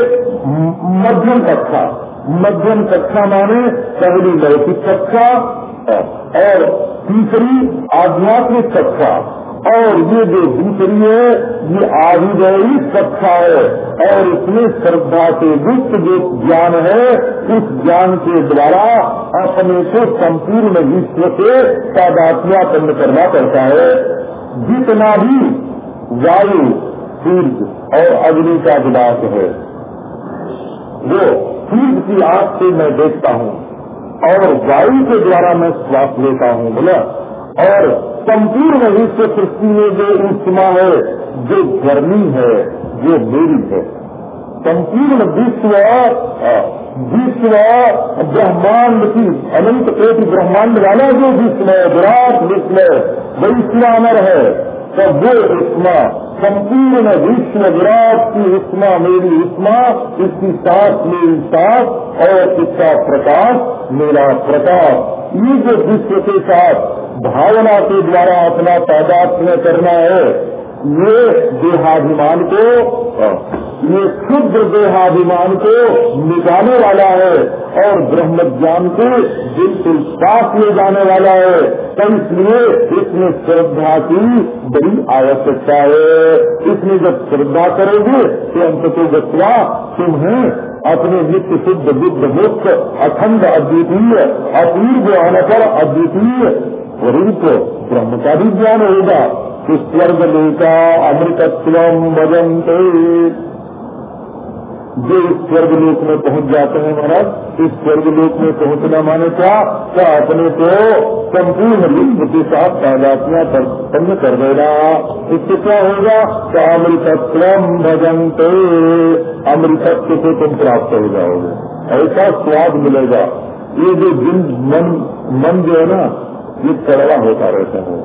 मध्यम कक्षा। मध्यम कक्षा माने पहली लौकिक कक्षा, और तीसरी आध्यात्मिक कक्षा। और ये जो दूसरी है, ये आधिदैविक कक्षा है। और इसमें श्रद्धा से युक्त जो ज्ञान है, उस ज्ञान के द्वारा अपने को संपूर्ण विश्व से तादात्म्यापन्न करना पड़ता है। जितना भी वायु, सूर्य और अग्नि का विलास है वो सूर्य की आँख से मैं देखता हूँ और वायु के द्वारा मैं श्वास लेता हूँ, बोला। और संपूर्ण विश्व सृष्टि में जो उष्मा है, जो गर्मी है, वो मेरी है। संपूर्ण विश्व विश्व ब्रह्मांड की अनंत कोटि ब्रह्मांड वाला जो विश्व है, विराट विश्व है, वही वैश्वानर है। तो वो उष्मा संपूर्ण विश्व विराट की उष्मा मेरी उष्मा इसकी सांस मेरी सांस और इसका प्रकाश मेरा प्रकाश ये जो विश्व के साथ भावना के द्वारा अपना तादात्म्य करना है ये देहाभिमान को ये क्षुद्र देहाभिमान को निकालने वाला है और ब्रह्म ज्ञान को बिल्कुल साफ़ ले जाने वाला है। तो इसलिए इसमें श्रद्धा की बड़ी आवश्यकता है। इसमें जब श्रद्धा करोगे तो अंत तो बचवा तुम्हें अपने नित्य शुद्ध बुद्ध मुक्त अखंड अद्वितीय, अपूर्व अनपर अद्वितीय स्वरूप ब्रह्म का भी ज्ञान होगा। कि स्वर्ग लोका अमृतत्व भजनते। जो इस स्वर्ग लोक में पहुँच जाते हैं महाराज, इस स्वर्ग लोक में पहुँचना माने क्या? क्या अपने को संपूर्ण लिंग के साथ तादात्म्या प्रसन्न कर देना। इससे क्या होगा? क्या अमृतत्व भजनते। अमृतत्व को तुम प्राप्त हो जाओगे। ऐसा स्वाद मिलेगा। ये जो जिन मन मन जो है ना ये कड़वा होता रहता है।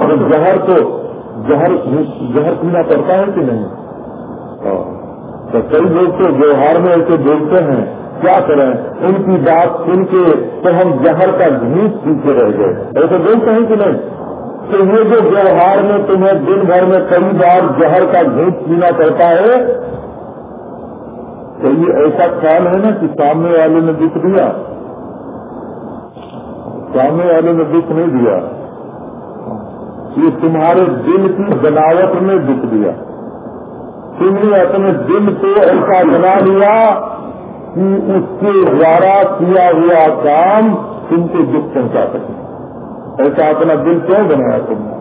और जहर तो जहर जहर पीना पड़ता है कि नहीं। तो कई लोग तो व्यवहार में ऐसे बोलते हैं, क्या करें? उनकी बात सुन के तो हम जहर का घूस पीछे रह गए। ऐसे बोलते हैं कि नहीं? तो ये जो व्यवहार में तुम्हें दिन भर में कई बार जहर का घूस पीना पड़ता है तो ये ऐसा ख्याल है ना कि सामने वाले ने दुख दिया सामने वाले ने दुख नहीं दिया। ये तुम्हारे दिल की बनावट ने दुख दिया। तुमने अपने दिल को ऐसा बना लिया कि उसके द्वारा किया हुआ काम तुमको दुख पहुँचा सके। ऐसा अपना दिल क्यों बनाया तुमने?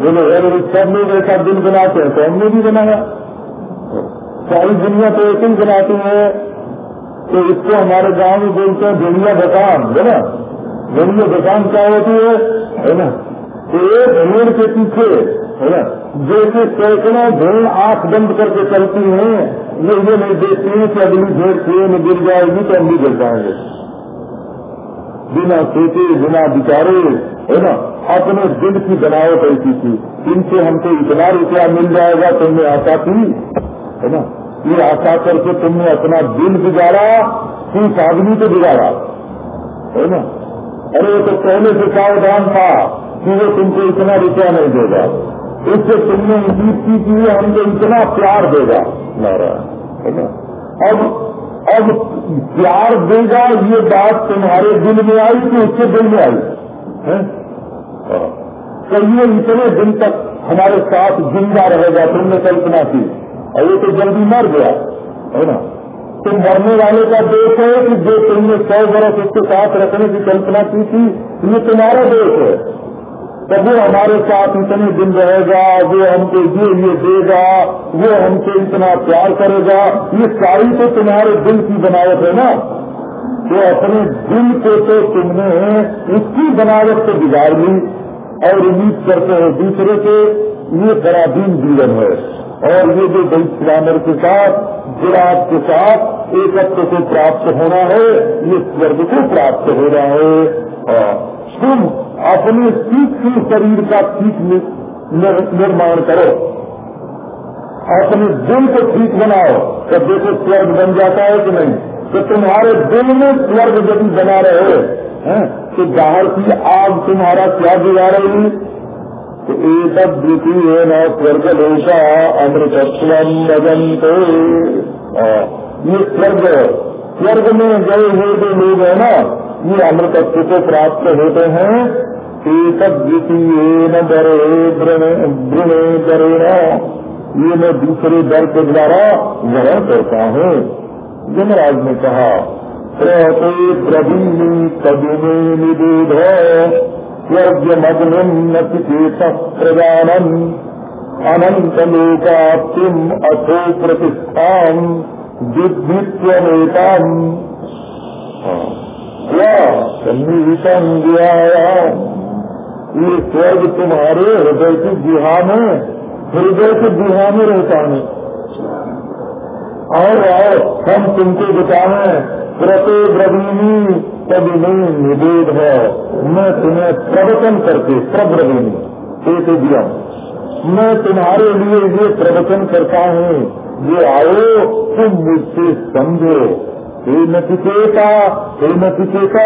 बोलो अरे सब लोग ऐसा दिल बनाते हैं तो हमने भी बनाया। सारी दुनिया तो एक ही बनाती है। तो इसको हमारे गाँव में बोलते हैं भेड़िया दुकान है ना? भेड़िया दुकान क्या होती है? है ना? तो एक भेड़ के पीछे, है ना? जैसे सैकड़ों भेड़ आँख बंद करके चलती हैं, ये ये नहीं देखती हैं कि अगली भेड़ कुएँ में गिर जाएगी तो हम भी गिर जाएँगे। बिना सोचे, बिना विचारे, है ना? अपने दिल की बनावट ऐसी थी। इनसे हमको इतना रुपया मिल जाएगा तो मैं आता थी है ना? ये आशा करके तुमने अपना दिल बिगाड़ा, तीस आदमी को बिगाड़ा। है ना? अरे तो पहले से सावधान था कि वो तुमको इतना रुपया नहीं देगा। इससे तुमने उम्मीद की कि ये हमको इतना प्यार देगा, नारायण। है ना? अब अब प्यार देगा, ये बात तुम्हारे दिल में आई कि उसके दिल में आई? है। तो ये इतने दिन तक हमारे साथ ज़िंदा रहेगा, तुमने कल्पना की। और ये तो जल्दी मर गया, है ना? तुम मरने वाले का दोष है कि जो तुमने सौ बरस उसके साथ रखने की कल्पना की थी, ये तुम्हारा दोष है। तब वो हमारे साथ इतने दिन रहेगा, वो हमको ये ये देगा, वो हमसे इतना प्यार करेगा। ये सारी तो तुम्हारे दिल की बनावट है ना? तो अपने दिल को तो तुमने उसकी बनावट से बिगाड़ ली और उम्मीद करते हो दूसरे से ये पराधीन जीवन है। और ये जो वैश्वानर के साथ विराट के साथ एकत्व को प्राप्त होना है, ये स्वर्ग को प्राप्त हो रहा है। तुम अपने तीक्ष्ण शरीर का ठीक निर्माण करो। अपने दिल को ठीक बनाओ। तो देखो स्वर्ग बन जाता है कि नहीं। तो तुम्हारे दिल में स्वर्ग यदि बना रहे, हैं तो बाहर की आग तुम्हारा क्या बिगाड़ रही एक द्वितीय न स्वर्ग लोका अमृतत्व भजनते ये स्वर्ग स्वर्ग में गए हुए जो लोग है ना, ये अमृतत्व को प्राप्त होते हैं। एक द्वितीय न डरे वृणे डरे न ये मैं दूसरे दर के द्वारा वह करता हूँ। जमराज ने कहा प्रवीणी कदुमे निबोध। प्रजानम अनंत लोकाप्तिम अथो सन्निहितम व्यायाम ये स्वर्ग तुम्हारे हृदय की गुहा में हृदय की गुहा में रहता है और आओ, हम तुमको बताए प्रतो ब्रवीणी तभी निवेद है। मैं तुम्हें प्रवचन करके प्रब्रवीणी एक दिया। मैं तुम्हारे लिए ये प्रवचन करता हूँ। ये आओ, तुम मुझसे समझो। हे नचिकेता हे नचिकेता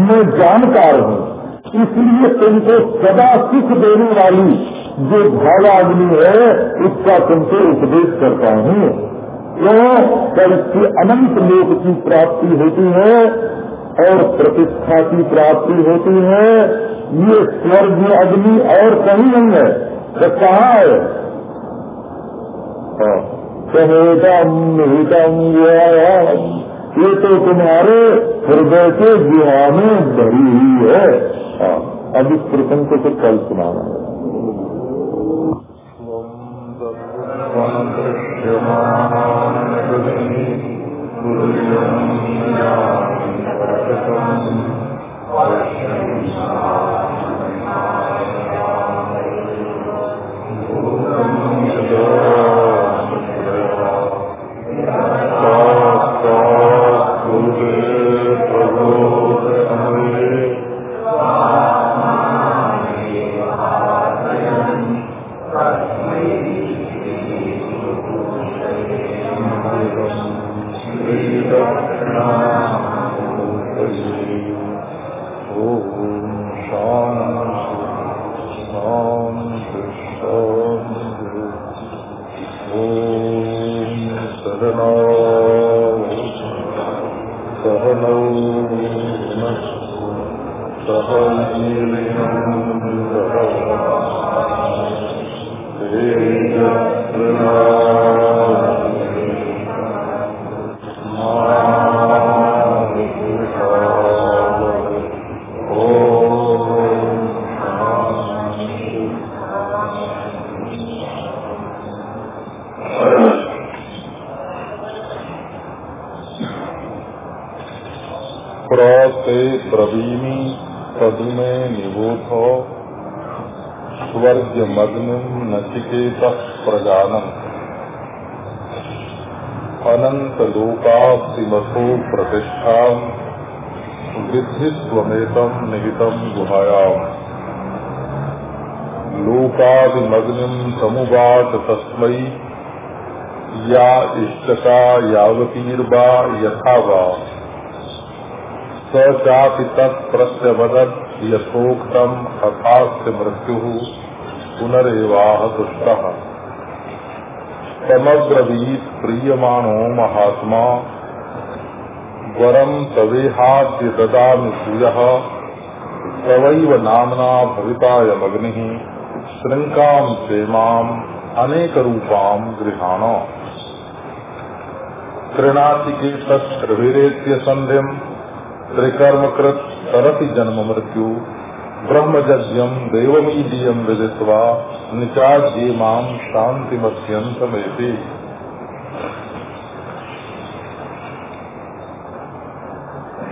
मैं जानकार हूँ। इसलिए तुमको सदा सुख देने वाली जो भावाग्नि है, उसका तुमको उपदेश करता हूँ। क्यों कल इसकी अनंत लोक की प्राप्ति होती है और प्रतिष्ठा की प्राप्ति होती है, ये स्वर्ग अग्नि और कहीं नहीं है तो कहाँ है? सहेदम हितम ये तो तुम्हारे हृदय के गुहा में भरी हुई है। अब इस प्रसंग को तो कल सुनाना है। गुरुर्ब्रह्मा गुरुर्विष्णु गुरुर्ब्रह्मा अनन्तलोकाप्तिमथो प्रतिष्ठाम् विद्धि स्वमेतम् निहितम् गुहायाम्। लोकादिमग्निम् समुवाच तस्मै। या इष्टका यावतीर्वा यथा वा। स चापि तत्प्रत्यवदत् यथोक्तम् हतास्य मृत्युः। पुनरेवाह दुष्ट समग्रवीत प्रियमाणो महात्मा। वरम तवेहाद्य ददामि भूय तवैव नामना भवितायमग्नि श्रृंकाम क्षेमाम अनेक रूपाम गृहाण। त्रिनाचिकेतस्त्रिवीरेत्य संध्यम त्रिकर्मकृत तरति जन्म मृत्यु। ब्रह्मज्यम देवमीदीयम विदित्वा निचाज्ये माम शांतिमत्यंतमेति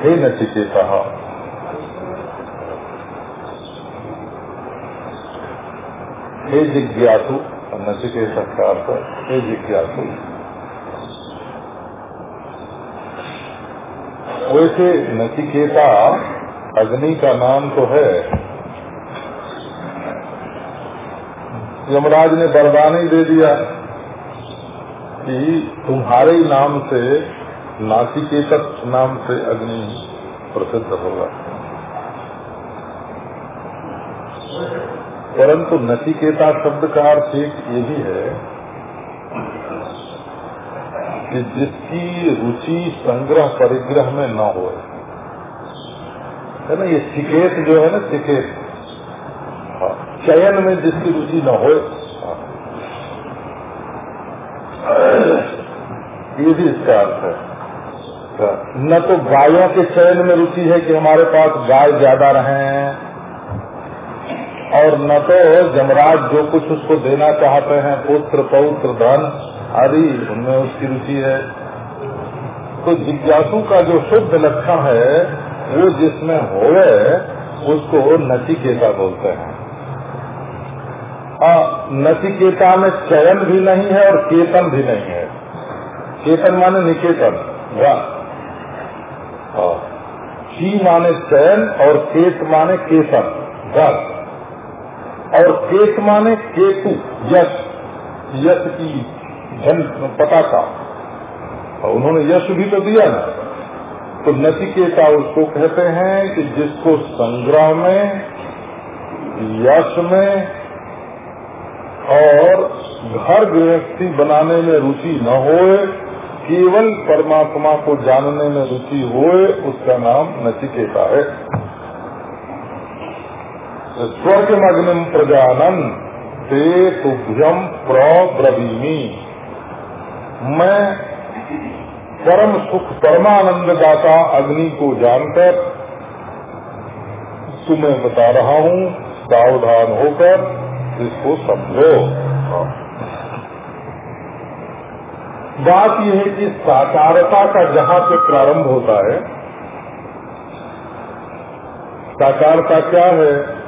हे नचिकेता, हे जिज्ञासु, नचिकेता का अर्थ हे जिज्ञासु। वैसे नचिकेता अग्नि का नाम तो है यमराज ने वरदान ही दे दिया कि तुम्हारे नाम से नाचिकेत नाम से अग्नि प्रसिद्ध होगा। परंतु नचिकेता शब्द का अर्थ एक ये भी है कि जिसकी रुचि संग्रह परिग्रह में न हो है ना ये चिकेत जो है ना चिकेत हाँ, चयन में जिसकी रुचि न हो। ये भी इसका अर्थ है। हाँ, न तो गायों के चयन में रुचि है कि हमारे पास गाय ज़्यादा रहे और न तो जमराज जो कुछ उसको देना चाहते हैं पुत्र पौत्र धन आदि उनमें उसकी रुचि है। तो जिज्ञासु का जो शुद्ध लक्षण है वो जिसमें होवे उसको नचिकेता बोलते हैं। नचिकेता में चयन भी नहीं है और केतन भी नहीं है। केतन माने निकेतन ची माने चयन और केत माने केतन बस और केत माने केतु, यश यश की धन पता था। और उन्होंने यश भी तो दिया ना। तो नचिकेता उसको कहते हैं कि जिसको संग्रह में, यश में और घर गृहस्थी बनाने में रुचि न होए, केवल परमात्मा को जानने में रुचि होए, उसका नाम नचिकेता है। स्वर्ग मग्निम प्रजानन ते तुभ्यम प्रब्रवीमी। मैं परम सुख परमानंद दाता अग्नि को जानकर तुम्हें बता रहा हूँ, सावधान होकर इसको समझो। बात यह है कि साकारता का जहाँ से प्रारंभ होता है, साकारता क्या है?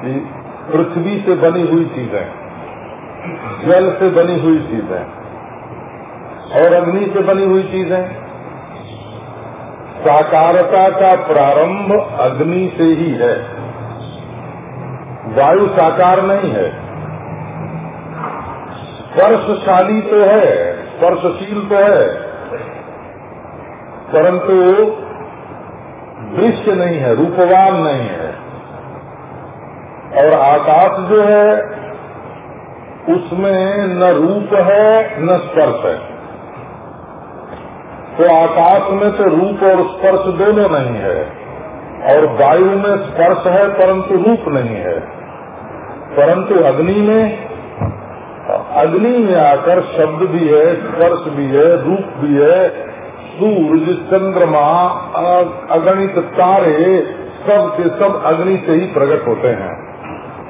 कि पृथ्वी से बनी हुई चीज़ें, जल से बनी हुई चीज़ें, और अग्नि से बनी हुई चीज़ें। साकारता का प्रारंभ अग्नि से ही है। वायु साकार नहीं है। स्पर्शशाली तो है, स्पर्शशील तो है, परंतु दृश्य नहीं है, रूपवान नहीं है। और आकाश जो है, उसमें न रूप है, न स्पर्श है। तो आकाश में तो रूप और स्पर्श दोनों नहीं है, और वायु में स्पर्श है, परंतु रूप नहीं है। परंतु अग्नि में अग्नि में आकर शब्द भी है, स्पर्श भी है, रूप भी है सूर्य चंद्रमा अगणित तारे, सब के सब अग्नि से ही प्रकट होते हैं।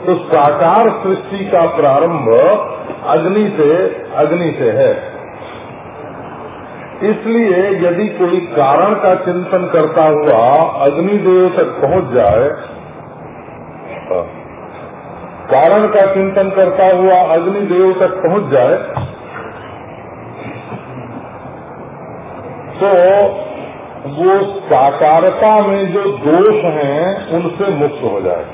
तो साकार सृष्टि का प्रारंभ अग्नि से अग्नि से है। इसलिए यदि कोई कारण का चिंतन करता हुआ अग्निदेव तक पहुँच जाए कारण का चिंतन करता हुआ अग्निदेव तक पहुँच जाए तो वो साकारता में जो दोष हैं, उनसे मुक्त हो जाए।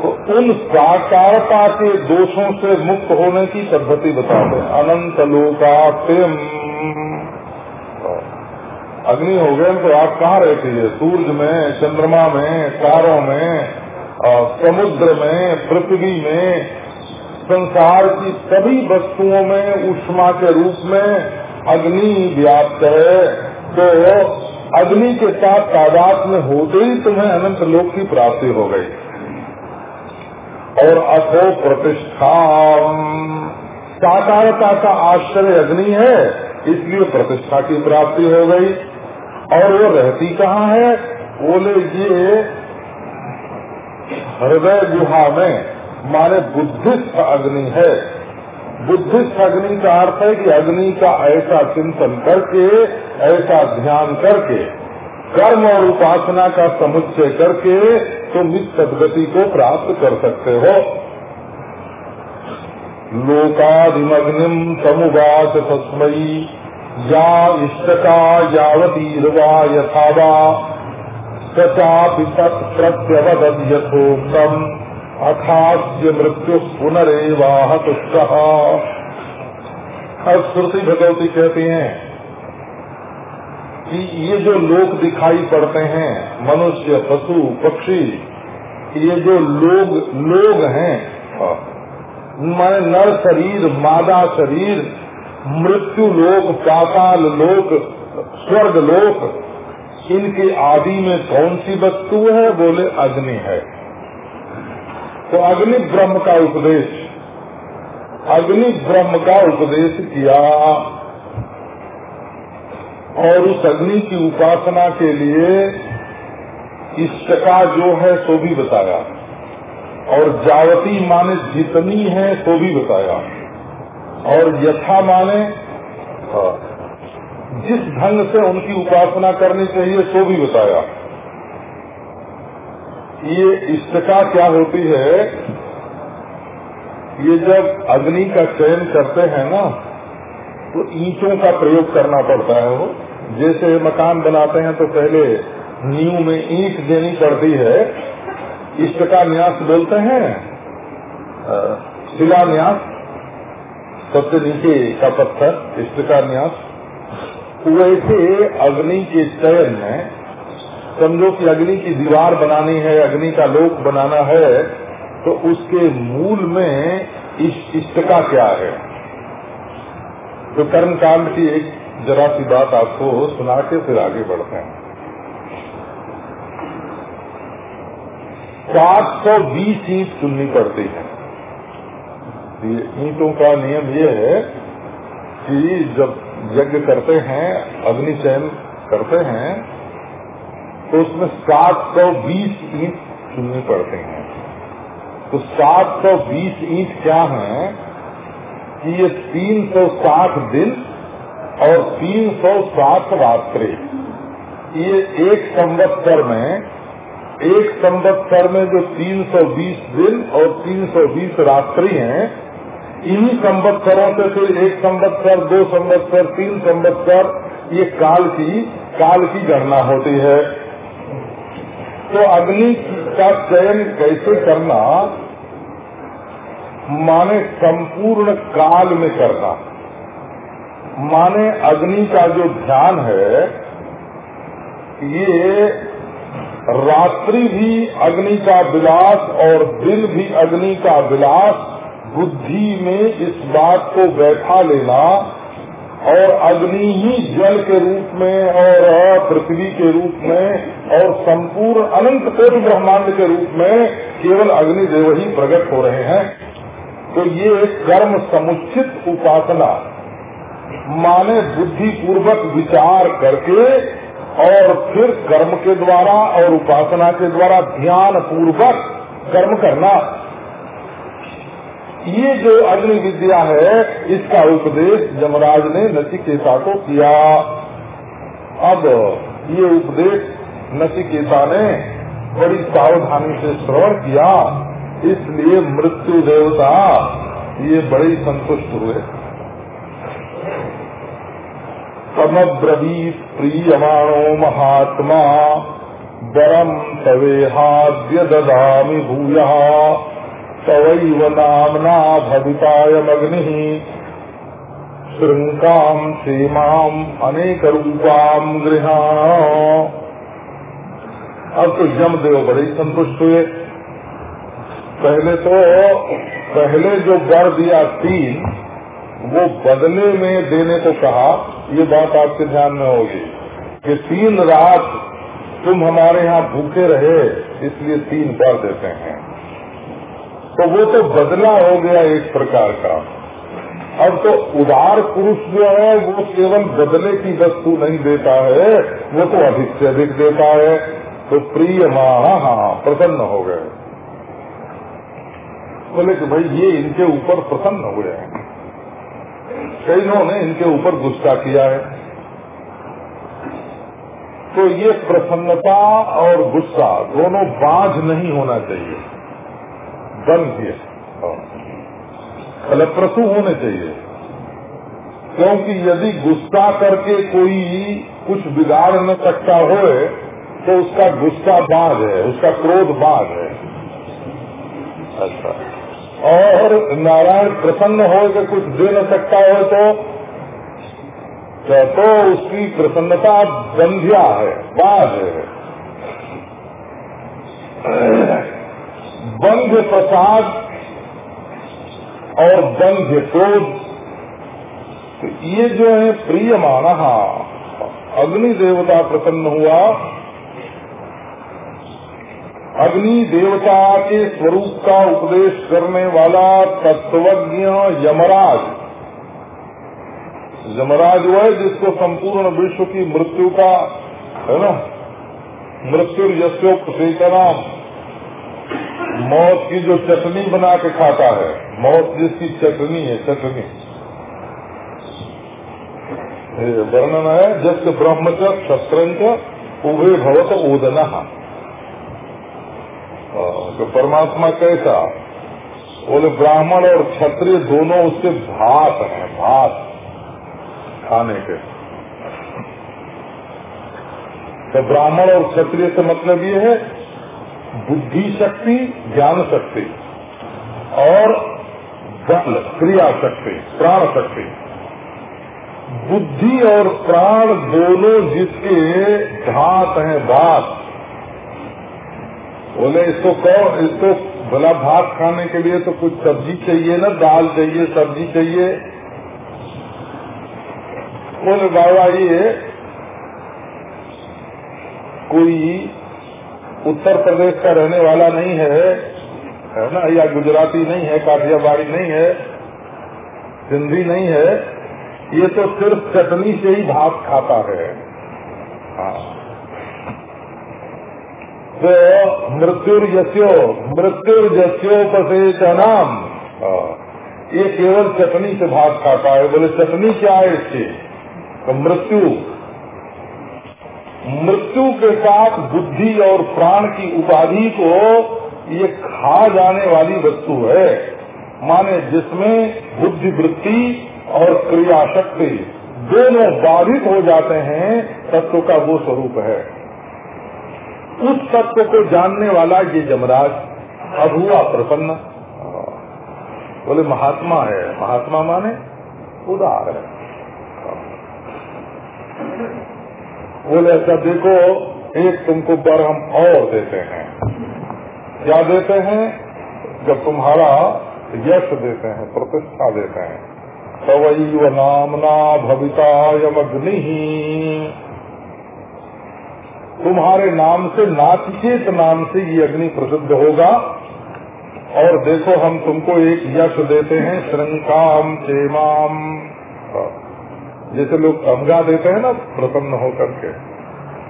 तो उन साकारता के दोषों से मुक्त होने की पद्धति बता दें अनंत लोका प्रेम अग्नि हो गए तो आप कहाँ रहती है? सूरज में, चंद्रमा में, तारों में समुद्र में, पृथ्वी में, संसार की सभी वस्तुओं में, उष्मा के रूप में अग्नि व्याप्त है। तो अग्नि के साथ तादाद में होते ही तुम्हें अनंत लोक की प्राप्ति हो गई। और अथो प्रतिष्ठा साकारता का आश्चर्य अग्नि है, इसलिए प्रतिष्ठा की प्राप्ति हो गई। और वो रहती कहाँ है? बोले, ये हृदय गुहा में, माने बुद्धिस्ट अग्नि है। बुद्धिस्ट अग्नि का अर्थ है कि अग्नि का ऐसा चिंतन करके, ऐसा ध्यान करके, कर्म और उपासना का समुच्चय करके, तुम इस सदगति को प्राप्त कर सकते हो। लोकादिमग्निम समुवास तस्मयी या इष्टका यावतीर्वा यथावा सचापि तत्प्रत्यवदत यथोक्तम अथास्य मृत्यु पुनरेवाह अब भगवती कहती हैं कि ये जो लोग दिखाई पड़ते हैं, मनुष्य, पशु, पक्षी, ये जो लोग लोग हैं, माने नर शरीर, मादा शरीर, मृत्यु लोक, पाताल लोक, स्वर्ग लोक इनके आदि में कौन सी वस्तु है? बोले अग्नि है। तो अग्नि ब्रह्म का उपदेश। अग्नि ब्रह्म का उपदेश किया। और उस अग्नि की उपासना के लिए इष्ट का जो है सो भी बताया। और जावती माने जितनी है सो भी बताया। और यथा माने हाँ, जिस ढंग से उनकी उपासना करनी चाहिए सो भी बताया। ये इष्टका क्या होती है? ये जब अग्नि का चयन करते हैं ना तो ईंटों का प्रयोग करना पड़ता है वो। जैसे मकान बनाते हैं तो पहले नींव में ईंट देनी पड़ती है। इष्ट का न्यास बोलते हैं। शिला न्यास सबसे नीचे का पत्थर इष्ट का न्यास। वैसे अग्नि के चयन में समझो कि अग्नि की दीवार बनानी है, अग्नि का लोक बनाना है तो उसके मूल में इस इष्ट का क्या है? तो कर्म कांड की एक जरा सी बात आपको सुना के फिर आगे बढ़ते हैं। सात सौ बीस ईंट चुननी पड़ती है। ईटों का नियम यह है कि जब यज्ञ करते हैं, अग्नि चयन करते हैं तो उसमें 720 ईंट चुननी पड़ते हैं। तो 720 ईंट क्या है कि ये 360 दिन और 360 रात्रि। ये एक संवत्सर में, एक संवत्सर में जो 320 दिन और 320 रात्रि हैं इन्हीं संवत्सरों से फिर एक संवत्सर, दो संवत्सर, तीन संवत्सर, ये काल की काल की गणना होती है। तो अग्नि का चयन कैसे करना? माने संपूर्ण काल में करना। माने अग्नि का जो ध्यान है, ये रात्रि भी अग्नि का विलास और दिन भी अग्नि का विलास बुद्धि में इस बात को बैठा लेना और अग्नि ही जल के रूप में और पृथ्वी के रूप में और संपूर्ण अनंत कोटि ब्रह्मांड के रूप में केवल अग्निदेव ही प्रकट हो रहे हैं। तो ये कर्म समुचित उपासना, माने बुद्धि पूर्वक विचार करके और फिर कर्म के द्वारा और उपासना के द्वारा ध्यान पूर्वक कर्म करना। ये जो अग्नि विद्या है, इसका उपदेश यमराज ने नचिकेता को किया। अब ये उपदेश नचिकेता ने बड़ी सावधानी से श्रवण किया। इसलिए मृत्यु देवता ये बड़े संतुष्ट हुए। समब्रवीत प्रियमाणो महात्मा बरम तवेहाद्य ददामि भूया। तवैव भवितायमग्नि। श्रृंकाम सीमाम अनेक रूपाम गृहाण अब तो यमदेव बड़े संतुष्ट हुए। पहले तो पहले जो वर दिया तीन, वो बदले में देने को कहा, ये बात आपके ध्यान में होगी। कि तीन रात तुम हमारे यहाँ भूखे रहे, इसलिए तीन वर देते हैं। तो वो तो बदला हो गया एक प्रकार का। अब तो उदार पुरुष जो है, वो केवल बदले की वस्तु नहीं देता है, वो तो अधिक से अधिक देता है। तो प्रिय माँ हाँ प्रसन्न हो गए। बोले कि भाई, ये इनके ऊपर प्रसन्न हैं कईयों ने इनके ऊपर गुस्सा किया है। तो ये प्रसन्नता और गुस्सा दोनों बाझ नहीं होना चाहिए। बंद फलप्रसु होने चाहिए। क्योंकि यदि गुस्सा करके कोई कुछ बिगाड़ न सकता हो तो उसका गुस्सा बाघ है, उसका क्रोध बाघ है। अच्छा। और नारायण प्रसन्न हो के कुछ दे न सकता हो तो? तो उसकी प्रसन्नता बंध्या है बाघ है। बंध प्रसाद और बंध क्रोध। तो ये जो है प्रिय माना अग्नि देवता प्रसन्न हुआ। अग्नि देवता के स्वरूप का उपदेश करने वाला तत्वज्ञ यमराज। यमराज वो है जिसको संपूर्ण विश्व की मृत्यु का, है ना? मृत्यु यशोपसेचना मौत की जो चटनी बना के खाता है, मौत जिसकी चटनी है, चटनी। वर्णन है जब ब्रह्मच क्षत्र उभे भवत ओदना। तो परमात्मा कैसा? बोले, ब्राह्मण और क्षत्रिय दोनों उसके भात हैं, भात खाने के। तो ब्राह्मण और क्षत्रिय से मतलब ये है बुद्धि शक्ति, ज्ञान शक्ति और बल, क्रिया शक्ति, प्राण शक्ति। बुद्धि और प्राण दोनों जिसके धात हैं भात बोले, इसको कहो, इसको भला भात खाने के लिए तो कुछ सब्ज़ी चाहिए ना, दाल चाहिए, सब्ज़ी चाहिए। बोले, बाबा, ये कोई उत्तर प्रदेश का रहने वाला नहीं है है ना, या गुजराती नहीं है, काठियावाड़ी नहीं है, सिंधी नहीं है, ये तो सिर्फ़ चटनी से ही भात खाता है। हाँ। तो मृत्युर्यस्यो मृत्युर्यस्योपसेच नाम हाँ। ये केवल चटनी से भात खाता है, बोले, चटनी क्या है इसकी? तो मृत्यु। मृत्यु के साथ बुद्धि और प्राण की उपाधि को ये खा जाने वाली वस्तु है। माने जिसमें बुद्धि वृत्ति और क्रिया शक्ति दोनों बाधित हो जाते हैं, तत्व का वो स्वरूप है। उस तत्व को जानने वाला ये जमराज अब हुआ प्रसन्न। बोले, महात्मा है। महात्मा माने उदार है। बोले अच्छा देखो, एक तुमको बर हम और देते हैं। क्या देते हैं? जब तुम्हारा यश देते हैं, प्रतिष्ठा देते हैं। सवैव नामना भविता यमग्नि तुम्हारे नाम से, नाचिकेत नाम से ये अग्नि प्रसिद्ध होगा। और देखो, हम तुमको एक यश देते हैं श्रृंकाम चेमाम। जैसे लोग अमगा देते हैं ना, प्रसन्न होकर के।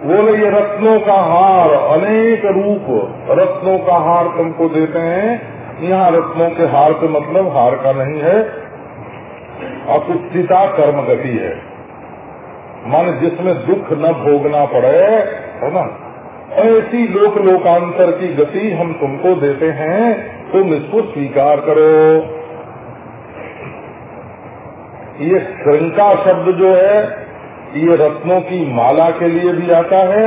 बोले, ये रत्नों का हार, अनेक रूप रत्नों का हार तुमको देते हैं। यहाँ रत्नों के हार के मतलब हार का नहीं है अकुत्सिता कर्म गति है। मान जिसमें दुख न भोगना पड़े, है ना? ऐसी लोक लोकांतर की गति हम तुमको देते हैं, तुम इसको स्वीकार करो। ये श्रृंका शब्द जो है, ये रत्नों की माला के लिए भी आता है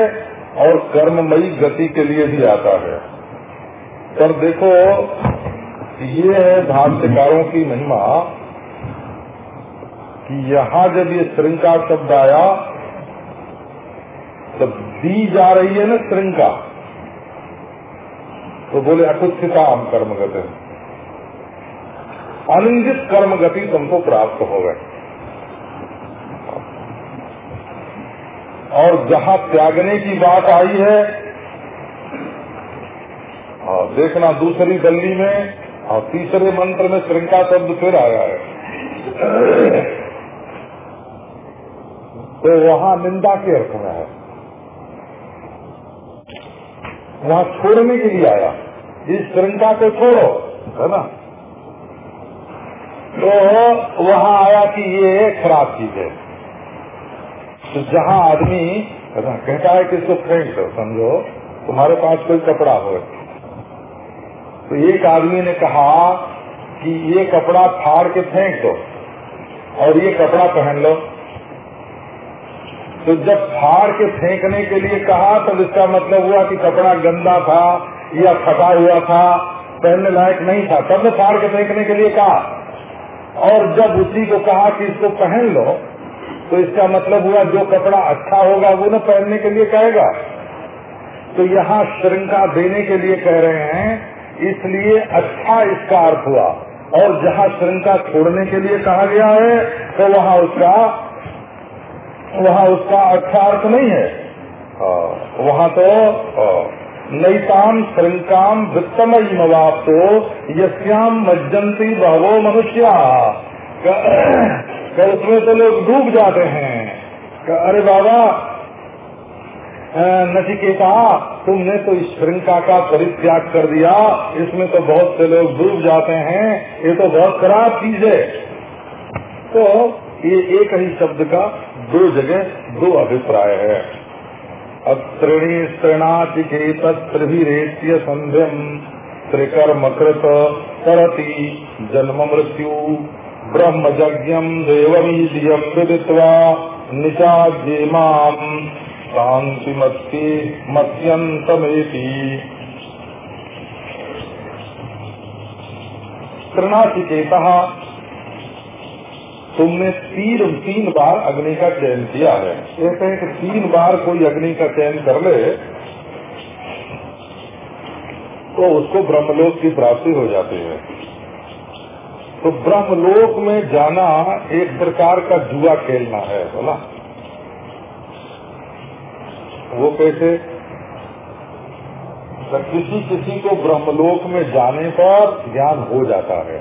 और कर्ममयी गति के लिए भी आता है। पर देखो, ये है भाष्यकारों की महिमा कि यहाँ जब ये श्रृंगा शब्द आया, तब दी जा रही है ना श्रृंका तो बोले अकुत्सिता हम कर्म गति अनिंदित कर्म गति तुमको प्राप्त हो गए और जहाँ त्यागने की बात आई है, और देखना दूसरी गली में, और तीसरे मंत्र में श्रृंखला शब्द फिर आया है। तो वहाँ निंदा के अर्थ में है। वहाँ छोड़ने के लिए आया। इस श्रृंखला को छोड़ो, है ना? तो वहाँ आया कि ये खराब चीज़ है। तो जहाँ आदमी कहता है कि इसको फेंक दो, समझो, तुम्हारे पास कोई कपड़ा हो। तो एक आदमी ने कहा कि ये कपड़ा फाड़ के फेंक दो और ये कपड़ा पहन लो। तो जब फाड़ के फेंकने के लिए कहा तो इसका मतलब हुआ कि कपड़ा गंदा था या फटा हुआ था, पहनने लायक नहीं था। तब ने फाड़ के फेंकने के लिए कहा। और जब उसी को कहा कि इसको पहन लो तो इसका मतलब हुआ जो कपड़ा अच्छा होगा वो न पहनने के लिए कहेगा। तो यहाँ श्रृंखला देने के लिए कह रहे हैं, इसलिए अच्छा इसका अर्थ हुआ। और जहाँ श्रृंखला छोड़ने के लिए कहा गया है तो वहाँ उसका वहाँ उसका अच्छा अर्थ नहीं है। वहाँ तो नैताम श्रृंकाम वित्तमयी तो यश्याम मज्जंती बहवो मनुष्य उसमें तो लोग डूब जाते हैं। अरे बाबा नचिकेता, तुमने तो इस श्रृंखला का परित्याग कर दिया। इसमें तो बहुत से लोग डूब जाते हैं। ये तो बहुत खराब चीज़ है। तो ये एक ही शब्द का दो जगह दो अभिप्राय है। अत्रिणी स्त्रणाचिकेत त्रिभिरेत्य संध्यम त्रिकर्मकृत करती जन्म मृत्यु। ब्रह्म यज्ञम देवमीदियम विदित्वा निचाज्येमाम शांति मत्ती मत्यंतमेति त्रिनाचिकेता तुमने तीन तीन बार अग्नि का चयन किया है। कहते हैं कि तीन बार कोई अग्नि का चयन कर ले तो उसको ब्रह्मलोक की प्राप्ति हो जाती है। तो ब्रह्मलोक में जाना एक प्रकार का जुआ खेलना है बोला वो कैसे किसी किसी को ब्रह्मलोक में जाने पर ज्ञान हो जाता है।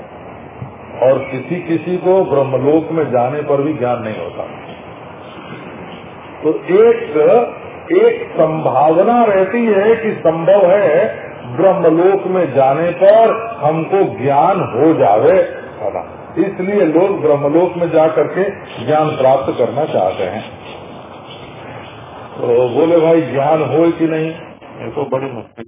और किसी किसी को ब्रह्मलोक में जाने पर भी ज्ञान नहीं होता। तो एक एक संभावना रहती है कि संभव है ब्रह्मलोक में जाने पर हमको ज्ञान हो जावे। इसलिए लोग ब्रह्मलोक में जा करके ज्ञान प्राप्त करना चाहते हैं। तो बोले, भाई, ज्ञान हो कि नहीं? ये तो बड़ी मुश्किल